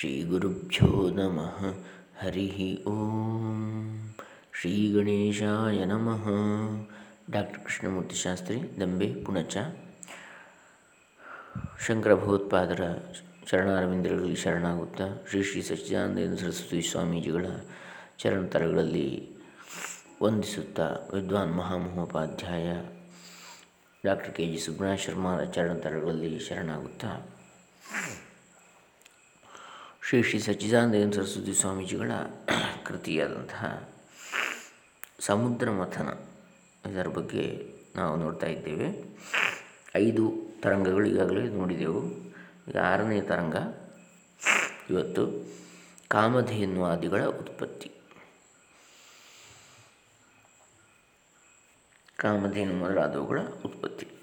ಶ್ರೀಗುರುಭ್ಯೋ ನಮಃ. ಹರಿ ಓಂ. ಶ್ರೀ ಗಣೇಶಾಯ ನಮಃ. ಡಾಕ್ಟರ್ ಕೃಷ್ಣಮೂರ್ತಿ ಶಾಸ್ತ್ರಿ, ದಂಬೆ, ಪುಣಚ. ಶಂಕರ ಭಗವತ್ಪಾದರ ಚರಣಾರವಿಂದಗಳಲ್ಲಿ ಶರಣಾಗುತ್ತಾ ಶ್ರೀ ಶ್ರೀ ಸಚ್ಚಿದಾನಂದ ಸರಸ್ವತಿ ಸ್ವಾಮೀಜಿಗಳ ಚರಣತರಗಳಲ್ಲಿ ವಂದಿಸುತ್ತಾ ವಿದ್ವಾನ್ ಮಹಾಮಹೋಪಾಧ್ಯಾಯ ಡಾಕ್ಟರ್ ಕೆ ಜಿ ಸುಬ್ರಹ ಶರ್ಮಾರ ಚರಣತರಗಳಲ್ಲಿ ಶರಣಾಗುತ್ತಾ. ಶ್ರೀ ಶ್ರೀ ಸಚ್ಚಿದಾನಂದ ಸರಸ್ವತಿ ಸ್ವಾಮೀಜಿಗಳ ಕೃತಿಯಾದಂತಹ ಸಮುದ್ರ ಮಥನ ಇದರ ಬಗ್ಗೆ ನಾವು ನೋಡ್ತಾ ಇದ್ದೇವೆ. ಐದು ತರಂಗಗಳು ಈಗಾಗಲೇ ನೋಡಿದೆವು. ಈಗ ಆರನೇ ತರಂಗ ಇವತ್ತು ಕಾಮಧೇನ್ವಾದಿಗಳ ಉತ್ಪತ್ತಿ. ಕಾಮಧೇನು ಮೊದಲಾದವುಗಳ ಉತ್ಪತ್ತಿ.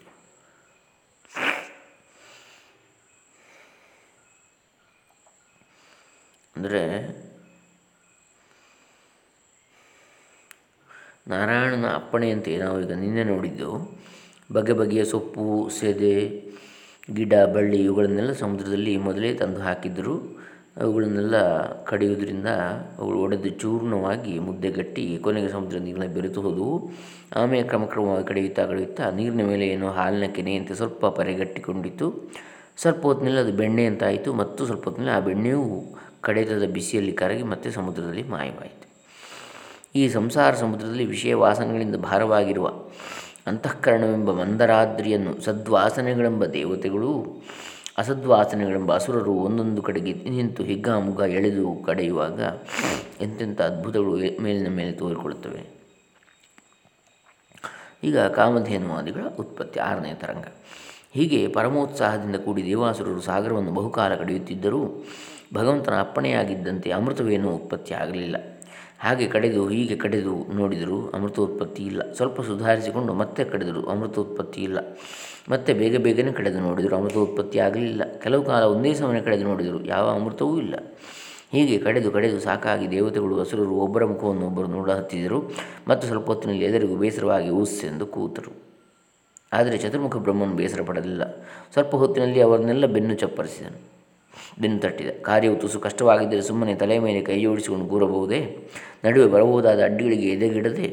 ಅಂದರೆ ನಾರಾಯಣನ ಅಪ್ಪಣೆಯಂತೆ ನಾವು ಈಗ ನಿನ್ನೆ ನೋಡಿದ್ದು. ಬಗೆ ಬಗೆಯ ಸೊಪ್ಪು, ಸೆದೆ, ಗಿಡ, ಬಳ್ಳಿ ಇವುಗಳನ್ನೆಲ್ಲ ಸಮುದ್ರದಲ್ಲಿ ಮೊದಲೇ ತಂದು ಹಾಕಿದ್ದರು ಅವುಗಳನ್ನೆಲ್ಲ ಕಡಿಯುವುದರಿಂದ ಅವುಗಳು ಒಡೆದು ಚೂರ್ಣವಾಗಿ ಮುದ್ದೆಗಟ್ಟಿ ಕೊನೆಗೆ ಸಮುದ್ರ ನೀರನ್ನ ಬೆರೆತು ಹೋದವು. ಆಮೇಲೆ ಕ್ರಮಕ್ರಮವಾಗಿ ಕಡಿಯುತ್ತಾ ಕಡಿಯುತ್ತಾ ನೀರಿನ ಮೇಲೆ ಏನೋ ಹಾಲಿನ ಕೆನೆಯಂತೆ ಸ್ವಲ್ಪ ಪರೆಗಟ್ಟಿಕೊಂಡಿತ್ತು. ಸ್ವಲ್ಪ ಹೊತ್ತಿನಲ್ಲಿ ಅದು ಬೆಣ್ಣೆ ಅಂತಾಯಿತು ಮತ್ತು ಸ್ವಲ್ಪ ಹೊತ್ತಿನಲ್ಲಿ ಆ ಬೆಣ್ಣೆಯು ಕಡೆತದ ಬಿಸಿಯಲ್ಲಿ ಕರಗಿ ಮತ್ತೆ ಸಮುದ್ರದಲ್ಲಿ ಮಾಯವಾಯಿತು. ಈ ಸಂಸಾರ ಸಮುದ್ರದಲ್ಲಿ ವಿಷಯ ವಾಸನೆಗಳಿಂದ ಭಾರವಾಗಿರುವ ಅಂತಃಕರಣವೆಂಬ ಮಂದರಾದ್ರಿಯನ್ನು ಸದ್ವಾಸನೆಗಳೆಂಬ ದೇವತೆಗಳು ಅಸದ್ವಾಸನೆಗಳೆಂಬ ಅಸುರರು ಒಂದೊಂದು ಕಡೆಗೆ ನಿಂತು ಹಿಗ್ಗಾಮುಗ್ಗ ಎಳೆದು ಕಡೆಯುವಾಗ ಎಂತೆಂಥ ಅದ್ಭುತಗಳು ಮೇಲಿನ ಮೇಲೆ ತೋರಿಕೊಳ್ಳುತ್ತವೆ. ಈಗ ಕಾಮಧೇನುವಾದಿಗಳ ಉತ್ಪತ್ತಿ ಆರನೇ ತರಂಗ. ಹೀಗೆ ಪರಮೋತ್ಸಾಹದಿಂದ ಕೂಡಿ ದೇವಾಸುರರು ಸಾಗರವನ್ನು ಬಹುಕಾಲ ಕಡಿಯುತ್ತಿದ್ದರೂ ಭಗವಂತನ ಅಪ್ಪಣೆಯಾಗಿದ್ದಂತೆ ಅಮೃತವೇನೂ ಉತ್ಪತ್ತಿ ಆಗಲಿಲ್ಲ. ಹಾಗೆ ಕಡೆದು ಹೀಗೆ ಕಡೆದು ನೋಡಿದರೂ ಅಮೃತ ಉತ್ಪತ್ತಿ ಇಲ್ಲ. ಸ್ವಲ್ಪ ಸುಧಾರಿಸಿಕೊಂಡು ಮತ್ತೆ ಕಡೆದರು ಅಮೃತ ಉತ್ಪತ್ತಿ ಇಲ್ಲ. ಮತ್ತೆ ಬೇಗ ಬೇಗನೆ ಕಡೆದು ನೋಡಿದರು ಅಮೃತ ಉತ್ಪತ್ತಿ ಆಗಲಿಲ್ಲ. ಕೆಲವು ಕಾಲ ಒಂದೇ ಸಮಯ ಕಡೆದು ನೋಡಿದರು ಯಾವ ಅಮೃತವೂ ಇಲ್ಲ. ಹೀಗೆ ಕಡೆದು ಕಡೆದು ಸಾಕಾಗಿ ದೇವತೆಗಳು ಹಸುರರು ಒಬ್ಬರ ಮುಖವನ್ನು ಒಬ್ಬರು ನೋಡ ಹತ್ತಿದರು ಮತ್ತು ಸ್ವಲ್ಪ ಹೊತ್ತಿನಲ್ಲಿ ಎದುರಿಗೂ ಬೇಸರವಾಗಿ ಉಸ್ಸೆಂದು ಕೂತರು. ಆದರೆ ಚತುರ್ಮುಖ ಬ್ರಹ್ಮನು ಬೇಸರ ಪಡಲಿಲ್ಲ ಸ್ವಲ್ಪ ಹೊತ್ತಿನಲ್ಲಿ ಅವರನ್ನೆಲ್ಲ ಬೆನ್ನು ಚಪ್ಪರಿಸಿದನು. ಬೆನ್ನು ತಟ್ಟಿದ. ಕಾರ್ಯವು ತುಸು ಕಷ್ಟವಾಗಿದ್ದರೆ ಸುಮ್ಮನೆ ತಲೆ ಮೇಲೆ ಕೈ ಜೋಡಿಸಿಕೊಂಡು ಕೂರಬಹುದೇ? ನಡುವೆ ಬರಬಹುದಾದ ಅಡ್ಡಿಗಳಿಗೆ ಎದೆಗಿಡದೆ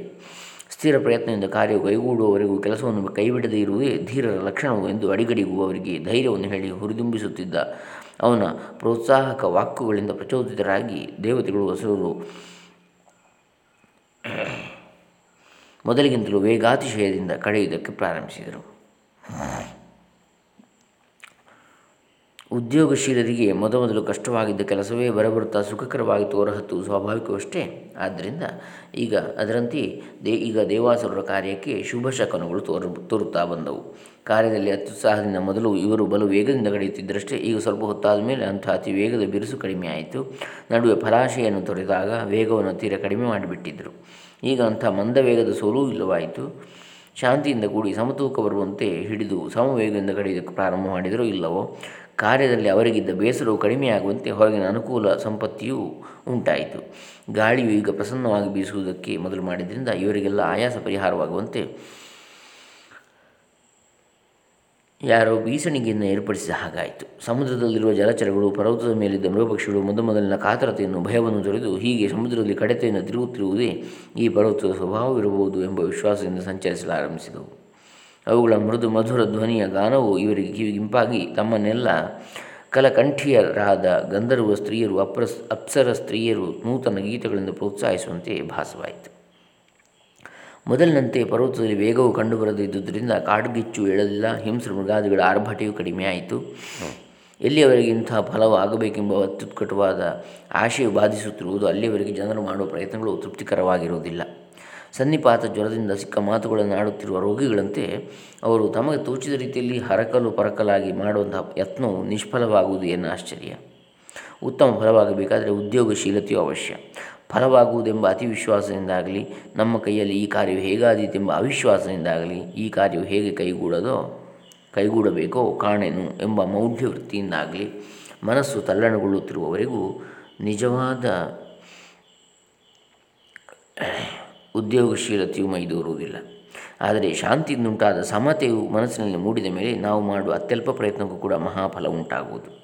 ಸ್ಥಿರ ಪ್ರಯತ್ನದಿಂದ ಕಾರ್ಯವು ಕೈಗೂಡುವವರೆಗೂ ಕೆಲಸವನ್ನು ಕೈಬಿಡದೇ ಇರುವುದೇ ಧೀರರ ಲಕ್ಷಣವು ಎಂದು ಅಡಿಗಡಿಗೂ ಅವರಿಗೆ ಧೈರ್ಯವನ್ನು ಹೇಳಿ ಹುರಿದುಂಬಿಸುತ್ತಿದ್ದ ಅವನ ಪ್ರೋತ್ಸಾಹಕ ವಾಕ್ಯಗಳಿಂದ ಪ್ರಚೋದಿತರಾಗಿ ದೇವತೆಗಳು ಹಸುರು ಮೊದಲಿಗಿಂತಲೂ ವೇಗಾತಿಶಯದಿಂದ ಕಡೆಯುವುದಕ್ಕೆ ಪ್ರಾರಂಭಿಸಿದರು. ಉದ್ಯೋಗಶೀಲರಿಗೆ ಮೊದಮೊದಲು ಕಷ್ಟವಾಗಿದ್ದ ಕೆಲಸವೇ ಬರಬರುತ್ತಾ ಸುಖಕರವಾಗಿ ತೋರಹತ್ತು ಸ್ವಾಭಾವಿಕವಷ್ಟೇ ಆದ್ದರಿಂದ ಈಗ ಅದರಂತೆ ದೇ, ಈಗ ದೇವಾಸುರರ ಕಾರ್ಯಕ್ಕೆ ಶುಭ ಶಕನಗಳು ತೋರು, ತೋರುತ್ತಾ ಬಂದವು. ಕಾರ್ಯದಲ್ಲಿ ಅತ್ಯುತ್ಸಾಹದಿಂದ ಮೊದಲು ಇವರು ಬಲು ವೇಗದಿಂದ ಕಡಿಯುತ್ತಿದ್ದರಷ್ಟೇ ಈಗ ಸ್ವಲ್ಪ ಹೊತ್ತಾದ ಮೇಲೆ ಅಂಥ ಅತಿ ವೇಗದ ಬಿರುಸು ಕಡಿಮೆ ಆಯಿತು. ನಡುವೆ ಫಲಾಶೆಯನ್ನು ತೊರೆದಾಗ ವೇಗವನ್ನು ತೀರ ಕಡಿಮೆ ಮಾಡಿಬಿಟ್ಟಿದ್ದರು. ಈಗ ಅಂಥ ಮಂದ ವೇಗದ ಸೋಲೂ ಇಲ್ಲವಾಯಿತು. ಶಾಂತಿಯಿಂದ ಕೂಡಿ ಸಮತೂಕ ಬರುವಂತೆ ಹಿಡಿದು ಸಮವೇಗದಿಂದ ಕಡಿಯೋದಕ್ಕೆ ಪ್ರಾರಂಭ ಮಾಡಿದರೂ ಇಲ್ಲವೋ? ಕಾರ್ಯದಲ್ಲಿ ಅವರಿಗಿದ್ದ ಬೇಸರವು ಕಡಿಮೆಯಾಗುವಂತೆ ಹೊರಗಿನ ಅನುಕೂಲ ಸಂಪತ್ತಿಯೂ ಉಂಟಾಯಿತು. ಗಾಳಿಯು ಈಗ ಪ್ರಸನ್ನವಾಗಿ ಬೀಸುವುದಕ್ಕೆ ಮೊದಲು ಮಾಡಿದ್ದರಿಂದ ಇವರಿಗೆಲ್ಲ ಆಯಾಸ ಪರಿಹಾರವಾಗುವಂತೆ ಯಾರೋ ಬೀಸಣಿಗೆಯನ್ನು ಏರ್ಪಡಿಸಿದ ಹಾಗಾಯಿತು. ಸಮುದ್ರದಲ್ಲಿರುವ ಜಲಚರಗಳು, ಪರ್ವತದ ಮೇಲಿದ್ದ ಮೃಗಪಕ್ಷಿಗಳು ಮೊದಮೊದಲಿನ ಕಾತರತೆಯನ್ನು, ಭಯವನ್ನು ತೊರೆದು ಹೀಗೆ ಸಮುದ್ರದಲ್ಲಿ ಕಡೆತೆಯನ್ನು ತಿರುಗುತ್ತಿರುವುದೇ ಈ ಪರ್ವತದ ಸ್ವಭಾವವಿರಬಹುದು ಎಂಬ ವಿಶ್ವಾಸದಿಂದ ಸಂಚರಿಸಲಾರಂಭಿಸಿದವು ಅವುಗಳ ಮೃದು ಮಧುರ ಧ್ವನಿಯ ಗಾನವು ಇವರಿಗೆ ಕಿವಿಗಿಂಪಾಗಿ ತಮ್ಮನ್ನೆಲ್ಲ ಕಲಕಂಠಿಯರಾದ ಗಂಧರ್ವ ಸ್ತ್ರೀಯರು ಅಪ್ರಸ್ ಅಪ್ಸರ ಸ್ತ್ರೀಯರು ನೂತನ ಗೀತೆಗಳಿಂದ ಪ್ರೋತ್ಸಾಹಿಸುವಂತೆ ಭಾಸವಾಯಿತು. ಮೊದಲಿನಂತೆ ಪರ್ವತದಲ್ಲಿ ವೇಗವು ಕಂಡುಬರದಿದ್ದುದರಿಂದ ಕಾಡುಗಿಚ್ಚು ಎಳಲಿಲ್ಲ ಹಿಂಸ್ರ ಮೃಗಾದಿಗಳ ಆರ್ಭಟೆಯು ಕಡಿಮೆಯಾಯಿತು ಎಲ್ಲಿಯವರೆಗೆ ಇಂತಹ ಫಲವು ಆಗಬೇಕೆಂಬ ಅತ್ಯುತ್ಕಟವಾದ ಆಶೆಯು ಬಾಧಿಸುತ್ತಿರುವುದು ಅಲ್ಲಿಯವರೆಗೆ ಜನರು ಮಾಡುವ ಪ್ರಯತ್ನಗಳು ತೃಪ್ತಿಕರವಾಗಿರುವುದಿಲ್ಲ. ಸನ್ನಿಪಾತ ಜ್ವರದಿಂದ ಸಿಕ್ಕ ಮಾತುಗಳನ್ನು ಆಡುತ್ತಿರುವ ರೋಗಿಗಳಂತೆ ಅವರು ತಮಗೆ ತೋಚಿದ ರೀತಿಯಲ್ಲಿ ಹರಕಲು ಪರಕಲಾಗಿ ಮಾಡುವಂತಹ ಯತ್ನವು ನಿಷ್ಫಲವಾಗುವುದು ಎನ್ನ ಆಶ್ಚರ್ಯ. ಉತ್ತಮ ಫಲವಾಗಬೇಕಾದರೆ ಉದ್ಯೋಗಶೀಲತೆಯು ಅವಶ್ಯ. ಫಲವಾಗುವುದೆಂಬ ಅತಿ ವಿಶ್ವಾಸದಿಂದಾಗಲಿ ನಮ್ಮ ಕೈಯಲ್ಲಿ ಈ ಕಾರ್ಯವು ಹೇಗಾದೀತೆಂಬ ಅವಿಶ್ವಾಸದಿಂದಾಗಲಿ ಈ ಕಾರ್ಯವು ಹೇಗೆ ಕೈಗೂಡದೋ, ಕೈಗೂಡಬೇಕೋ ಕಾಣೆನು ಎಂಬ ಮೌಢ್ಯ ವೃತ್ತಿಯಿಂದಾಗಲಿ ಮನಸ್ಸು ತಲ್ಲಣಗೊಳ್ಳುತ್ತಿರುವವರೆಗೂ ನಿಜವಾದ ಉದ್ಯೋಗಶೀಲತೆಯು ಮೈದೂರುವುದಿಲ್ಲ. ಆದರೆ ಶಾಂತಿಯಿಂದುಂಟಾದ ಸಮತೆಯು ಮನಸ್ಸಿನಲ್ಲಿ ಮೂಡಿದ ಮೇಲೆ ನಾವು ಮಾಡುವ ಅತ್ಯಲ್ಪ ಪ್ರಯತ್ನಕ್ಕೂ ಕೂಡ ಮಹಾಫಲ ಉಂಟಾಗುವುದು.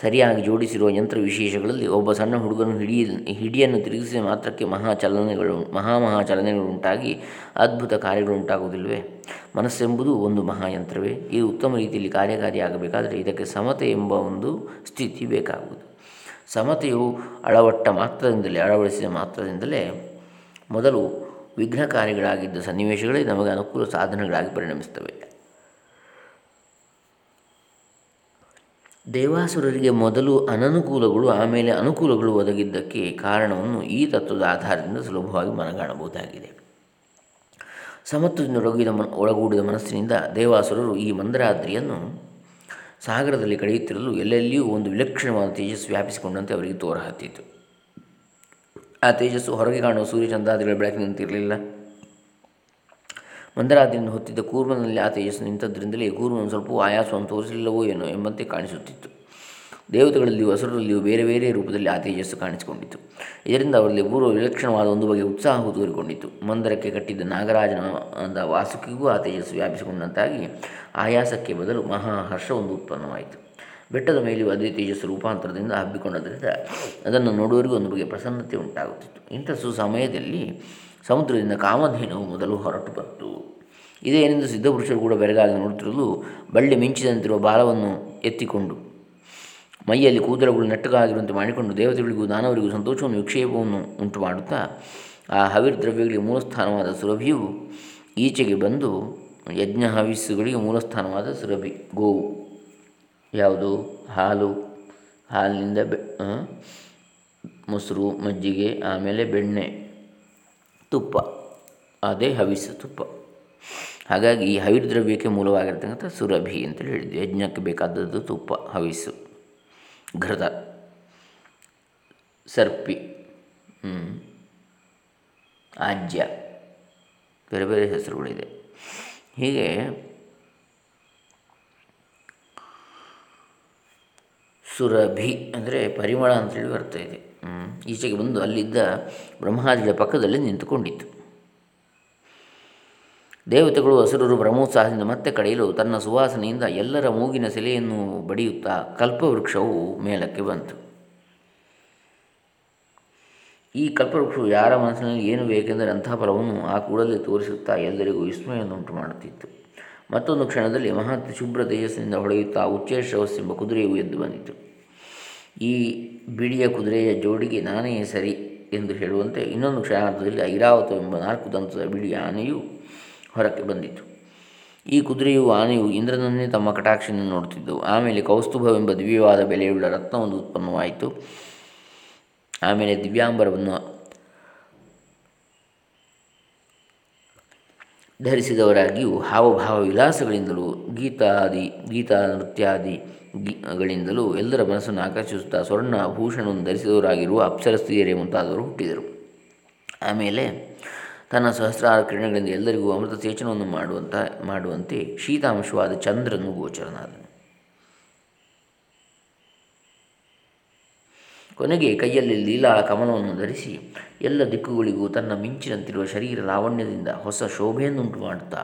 ಸರಿಯಾಗಿ ಜೋಡಿಸಿರುವ ಯಂತ್ರ ವಿಶೇಷಗಳಲ್ಲಿ ಒಬ್ಬ ಸಣ್ಣ ಹುಡುಗನು ಹಿಡಿಯ ಹಿಡಿಯನ್ನು ತಿರುಗಿಸಿದ ಮಾತ್ರಕ್ಕೆ ಮಹಾ ಚಲನೆಗಳು, ಮಹಾ ಮಹಾ ಚಲನೆಗಳು ಉಂಟಾಗಿ ಅದ್ಭುತ ಕಾರ್ಯಗಳು ಉಂಟಾಗುವುದಿಲ್ಲವೇ? ಮನಸ್ಸೆಂಬುದು ಒಂದು ಮಹಾಯಂತ್ರವೇ ಇದು ಉತ್ತಮ ರೀತಿಯಲ್ಲಿ ಕಾರ್ಯಕಾರಿಯಾಗಬೇಕಾದರೆ ಇದಕ್ಕೆ ಸಮತೆ ಎಂಬ ಒಂದು ಸ್ಥಿತಿ ಬೇಕಾಗುವುದು. ಸಮತೆಯು ಅಳವಟ್ಟ ಮಾತ್ರದಿಂದಲೇ ಅಳವಡಿಸಿದ ಮಾತ್ರದಿಂದಲೇ ಮೊದಲು ವಿಘ್ನಕಾರಿಗಳಾಗಿದ್ದ ಸನ್ನಿವೇಶಗಳೇ ನಮಗೆ ಅನುಕೂಲ ಸಾಧನಗಳಾಗಿ ಪರಿಣಮಿಸ್ತವೆ ದೇವಾಸುರರಿಗೆ ಮೊದಲು ಅನನುಕೂಲಗಳು, ಆಮೇಲೆ ಅನುಕೂಲಗಳು ಒದಗಿದ್ದಕ್ಕೆ ಕಾರಣವನ್ನು ಈ ತತ್ವದ ಆಧಾರದಿಂದ ಸುಲಭವಾಗಿ ಮನಗಾಣಬಹುದಾಗಿದೆ. ಸಮತ್ವದಿಂದ ಒಳಗಿದ ಮನ, ಒಳಗೂಡಿದ ಮನಸ್ಸಿನಿಂದ ದೇವಾಸುರರು ಈ ಮಂದರಾದ್ರಿಯನ್ನು ಸಾಗರದಲ್ಲಿ ಕಳೆಯುತ್ತಿರಲು ಎಲ್ಲೆಲ್ಲಿಯೂ ಒಂದು ವಿಲಕ್ಷಣವಾದ ತೇಜಸ್ಸು ವ್ಯಾಪಿಸಿಕೊಂಡಂತೆ ಅವರಿಗೆ ತೋರ ಹತ್ತಿತು ಆ ತೇಜಸ್ಸು ಹೊರಗೆ ಕಾಣುವ ಸೂರ್ಯಚಂದ್ರಾದಿಗಳ ಬೆಳಕಿನಂತಿರಲಿಲ್ಲ ಮಂದರಾದಿಯನ್ನು ಹೊತ್ತಿದ್ದ ಕೂರ್ಮನಲ್ಲಿ ಆ ತೇಜಸ್ಸು ನಿಂತದ್ರಿಂದಲೇ ಕೂರ್ಮನು ಸ್ವಲ್ಪ ಆಯಾಸವನ್ನು ತೋರಿಸಲಿಲ್ಲವೋ ಏನೋ ಎಂಬಂತೆ ಕಾಣಿಸುತ್ತಿತ್ತು. ದೇವತೆಗಳಲ್ಲಿಯೂ ಹಸುರಲ್ಲಿಯೂ ಬೇರೆ ಬೇರೆ ರೂಪದಲ್ಲಿ ಆ ತೇಜಸ್ಸು ಕಾಣಿಸಿಕೊಂಡಿತು ಇದರಿಂದ ಅವರಲ್ಲಿ ಪೂರ್ವ ವಿಲಕ್ಷಣವಾದ ಒಂದು ಬಗೆಯ ಉತ್ಸಾಹವು ತೋರಿಕೊಂಡಿತು ಮಂದರಕ್ಕೆ ಕಟ್ಟಿದ್ದ ನಾಗರಾಜನ ವಾಸುಕಿಗೂ ಆ ತೇಜಸ್ಸು ವ್ಯಾಪಿಸಿಕೊಂಡಂತಾಗಿ ಆಯಾಸಕ್ಕೆ ಬದಲು ಮಹಾಹರ್ಷ ಒಂದು ಉತ್ಪನ್ನವಾಯಿತು. ಬೆಟ್ಟದ ಮೇಲೆಯೂ ಅದೇ ತೇಜಸ್ಸು ರೂಪಾಂತರದಿಂದ ಹಬ್ಬಿಕೊಂಡದರಿಂದ ಅದನ್ನು ನೋಡುವವರಿಗೂ ಒಂದು ಬಗೆಯ ಪ್ರಸನ್ನತೆ ಉಂಟಾಗುತ್ತಿತ್ತು. ಇಂಥ ಸುಸಮಯದಲ್ಲಿ ಸಮುದ್ರದಿಂದ ಕಾಮಧೇನವು ಮೊದಲು ಹೊರಟು ಬಂತು. ಇದೇನೆಂದು ಸಿದ್ಧಪುರುಷರು ಕೂಡ ಬೆರಗಾಗಿ ನೋಡುತ್ತಿರಲು ಬಳ್ಳಿ ಮಿಂಚಿದಂತಿರುವ ಬಾಲವನ್ನು ಎತ್ತಿಕೊಂಡು ಮೈಯಲ್ಲಿ ಕೂದಲುಗಳು ನೆಟ್ಟಗಾಗಿರುವಂತೆ ಮಾಡಿಕೊಂಡು ದೇವತೆಗಳಿಗೂ ದಾನವರಿಗೂ ಸಂತೋಷವನ್ನು ವಿಕ್ಷೇಪವನ್ನು ಉಂಟು ಮಾಡುತ್ತಾ ಆ ಹವಿರ್ ದ್ರವ್ಯಗಳಿಗೆ ಮೂಲಸ್ಥಾನವಾದ ಸುರಭಿಯು ಈಚೆಗೆ ಬಂದು ಯಜ್ಞ ಹವಿಸ್ಸುಗಳಿಗೆ ಮೂಲಸ್ಥಾನವಾದ ಸುರಭಿ, ಗೋವು. ಯಾವುದು? ಹಾಲು. ಹಾಲಿನಿಂದ ಬೆ ಮೊಸರು, ಮಜ್ಜಿಗೆ, ಆಮೇಲೆ ಬೆಣ್ಣೆ. ತುಪ್ಪ. ಅದೇ ಹವಿಸ ತುಪ್ಪ. ಹಾಗಾಗಿ ಈ ಹವಿರ್ ದ್ರವ್ಯಕ್ಕೆ ಮೂಲವಾಗಿರ್ತಕ್ಕಂಥ ಸುರಭಿ ಅಂತೇಳಿ ಹೇಳಿದ್ವಿ. ಯಜ್ಞಕ್ಕೆ ಬೇಕಾದದ್ದು ತುಪ್ಪ, ಹವಿಸು, ಘೃತ, ಸರ್ಪಿ ಆಜ್ಯ, ಬೇರೆ ಬೇರೆ ಹೆಸರುಗಳಿದೆ. ಹೀಗೆ ಸುರಭಿ ಅಂದರೆ ಪರಿಮಳ ಅಂತೇಳಿ ಬರ್ತಾ ಇದೆ. ಈಚೆಗೆ ಬಂದು ಅಲ್ಲಿದ್ದ ಬ್ರಹ್ಮಾದಿಗಳ ಪಕ್ಕದಲ್ಲಿ ನಿಂತುಕೊಂಡಿತ್ತು. ದೇವತೆಗಳು ಹಸುರರು ಬ್ರಹ್ಮೋತ್ಸಾಹದಿಂದ ಮತ್ತೆ ಕಡೆಯಲು ತನ್ನ ಸುವಾಸನೆಯಿಂದ ಎಲ್ಲರ ಮೂಗಿನ ಸೆಲೆಯನ್ನು ಬಡಿಯುತ್ತಾ ಕಲ್ಪವೃಕ್ಷವು ಮೇಲಕ್ಕೆ ಬಂತು. ಈ ಕಲ್ಪವೃಕ್ಷವು ಯಾರ ಮನಸ್ಸಿನಲ್ಲಿ ಏನು ಬೇಕೆಂದರೆ ಅಂತಹ ಫಲವನ್ನು ಆ ಕೂಡಲೇ ತೋರಿಸುತ್ತಾ ಎಲ್ಲರಿಗೂ ವಿಸ್ಮಯವನ್ನುಂಟು ಮಾಡುತ್ತಿತ್ತು. ಮತ್ತೊಂದು ಕ್ಷಣದಲ್ಲಿ ಮಹತ್ ಶುಭ್ರ ತೇಜಸ್ಸಿನಿಂದ ಹೊಳೆಯುತ್ತಾ ಉಚ್ಚೇಶ್ರವಸ್ ಎಂಬ ಕುದುರೆಯು ಎದ್ದು ಬಂದಿತು. ಈ ಬಿಳಿಯ ಕುದುರೆಯ ಜೋಡಿಗೆ ನಾನೇ ಸರಿ ಎಂದು ಹೇಳುವಂತೆ ಇನ್ನೊಂದು ಕ್ಷಣಾರ್ಧದಲ್ಲಿ ಐರಾವತ ಎಂಬ ನಾಲ್ಕು ದಂತದ ಬಿಳಿಯ ಆನೆಯು ಹೊರಕ್ಕೆ ಬಂದಿತು. ಈ ಕುದುರೆಯು ಆನೆಯು ಇಂದ್ರನನ್ನೇ ತಮ್ಮ ಕಟಾಕ್ಷಿಯನ್ನು ನೋಡುತ್ತಿದ್ದವು ಆಮೇಲೆ ಕೌಸ್ತುಭವೆಂಬ ದಿವ್ಯವಾದ ಬೆಲೆಯುಳ್ಳ ರತ್ನವೊಂದು ಉತ್ಪನ್ನವಾಯಿತು. ಆಮೇಲೆ ದಿವ್ಯಾಂಬರವನ್ನು ಧರಿಸಿದವರಾಗಿಯೂ ಹಾವಭಾವ ವಿಲಾಸಗಳಿಂದಲೂ ಗೀತಾದಿ, ಗೀತಾ ನೃತ್ಯಾದಿ ಗಳಿಂದಲೂ ಎಲ್ಲರ ಮನಸ್ಸನ್ನು ಆಕರ್ಷಿಸುತ್ತಾ ಸ್ವರ್ಣ ಭೂಷಣವನ್ನು ಧರಿಸಿದವರಾಗಿರುವ ಅಪ್ಸರಸ್ತ್ರೀಯರೇ ಮುಂತಾದವರು ಹುಟ್ಟಿದರು. ಆಮೇಲೆ ತನ್ನ ಸಹಸ್ರಾರ ಕಿರಣಗಳಿಂದ ಎಲ್ಲರಿಗೂ ಅಮೃತ ಸೇಚನವನ್ನು ಮಾಡುವಂಥ ಮಾಡುವಂತೆ ಶೀತಾಂಶವಾದ ಚಂದ್ರನು ಗೋಚರನಾದನು. ಕೊನೆಗೆ ಕೈಯಲ್ಲಿ ಲೀಲಾ ಕಮಲವನ್ನು ಧರಿಸಿ, ಎಲ್ಲ ದಿಕ್ಕುಗಳಿಗೂ ತನ್ನ ಮಿಂಚಿನಂತಿರುವ ಶರೀರ ಲಾವಣ್ಯದಿಂದ ಹೊಸ ಶೋಭೆಯನ್ನುಂಟು ಮಾಡುತ್ತಾ,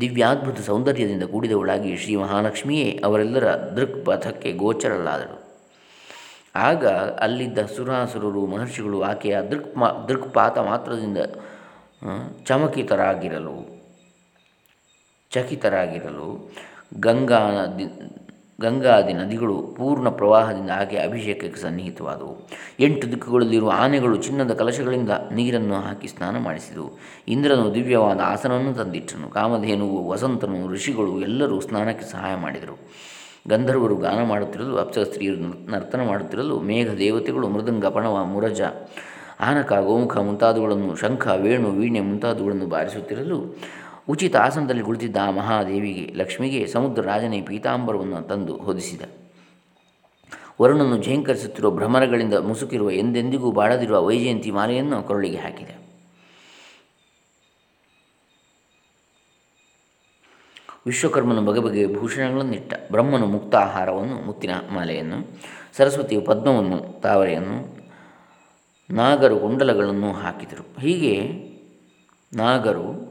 ದಿವ್ಯಾದ್ಭುತ ಸೌಂದರ್ಯದಿಂದ ಕೂಡಿದವಳಾಗಿ ಶ್ರೀ ಮಹಾಲಕ್ಷ್ಮಿಯೇ ಅವರೆಲ್ಲರ ದೃಕ್ಪಥಕ್ಕೆ ಗೋಚರಲಾದಳು ಆಗ ಅಲ್ಲಿದ್ದ ಸುರಾಸುರರು ಮಹರ್ಷಿಗಳು ಆಕೆಯ ದೃಕ್ಮಾ ದೃಕ್ಪಾತ ಮಾತ್ರದಿಂದ ಚಮಕಿತರಾಗಿರಲು, ಚಕಿತರಾಗಿರಲು ಗಂಗಾ ನದಿ ಗಂಗಾದಿ ನದಿಗಳು ಪೂರ್ಣ ಪ್ರವಾಹದಿಂದ ಆಕೆ ಅಭಿಷೇಕಕ್ಕೆ ಸನ್ನಿಹಿತವಾದವು. ಎಂಟು ದಿಕ್ಕುಗಳಲ್ಲಿರುವ ಆನೆಗಳು ಚಿನ್ನದ ಕಲಶಗಳಿಂದ ನೀರನ್ನು ಹಾಕಿ ಸ್ನಾನ ಮಾಡಿಸಿದವು. ಇಂದ್ರನು ದಿವ್ಯವಾದ ಆಸನವನ್ನು ತಂದಿಟ್ಟನು. ಕಾಮಧೇನು, ವಸಂತನು, ಋಷಿಗಳು ಎಲ್ಲರೂ ಸ್ನಾನಕ್ಕೆ ಸಹಾಯ ಮಾಡಿದರು. ಗಂಧರ್ವರು ಗಾನ ಮಾಡುತ್ತಿರಲು ಅಪ್ಸರ ಸ್ತ್ರೀಯರು ನರ್ತನ ಮಾಡುತ್ತಿರಲು ಮೇಘ ದೇವತೆಗಳು ಮೃದಂಗ, ಪಣವ, ಮುರಜ, ಆನಕ, ಗೋಮುಖ ಮುಂತಾದವುಗಳನ್ನು, ಶಂಖ, ವೇಣು ವೀಣೆ ಮುಂತಾದವುಗಳನ್ನು ಬಾರಿಸುತ್ತಿರಲು ಉಚಿತ ಆಸನದಲ್ಲಿ ಕುಳಿತಿದ್ದ ಆ ಮಹಾದೇವಿಗೆ, ಲಕ್ಷ್ಮಿಗೆ ಸಮುದ್ರ ರಾಜನೇ ಪೀತಾಂಬರವನ್ನು ತಂದು ಹೊದಿಸಿದ. ವರುಣನು ಝೇಂಕರಿಸುತ್ತಿರುವ ಭ್ರಮರಗಳಿಂದ ಮುಸುಕಿರುವ ಎಂದೆಂದಿಗೂ ಬಾಳದಿರುವ ವೈಜಯಂತಿ ಮಾಲೆಯನ್ನು ಕೊರಳಿಗೆ ಹಾಕಿದೆ. ವಿಶ್ವಕರ್ಮನು ಬಗೆ ಭೂಷಣಗಳನ್ನಿಟ್ಟ. ಬ್ರಹ್ಮನು ಮುಕ್ತ ಆಹಾರವನ್ನು ಮುತ್ತಿನ ಮಾಲೆಯನ್ನು, ಸರಸ್ವತಿಯು ಪದ್ಮವನ್ನು, ತಾವರೆಯನ್ನು, ನಾಗರು ಕುಂಡಲಗಳನ್ನು ಹಾಕಿದರು. ಹೀಗೆ ನಾಗರು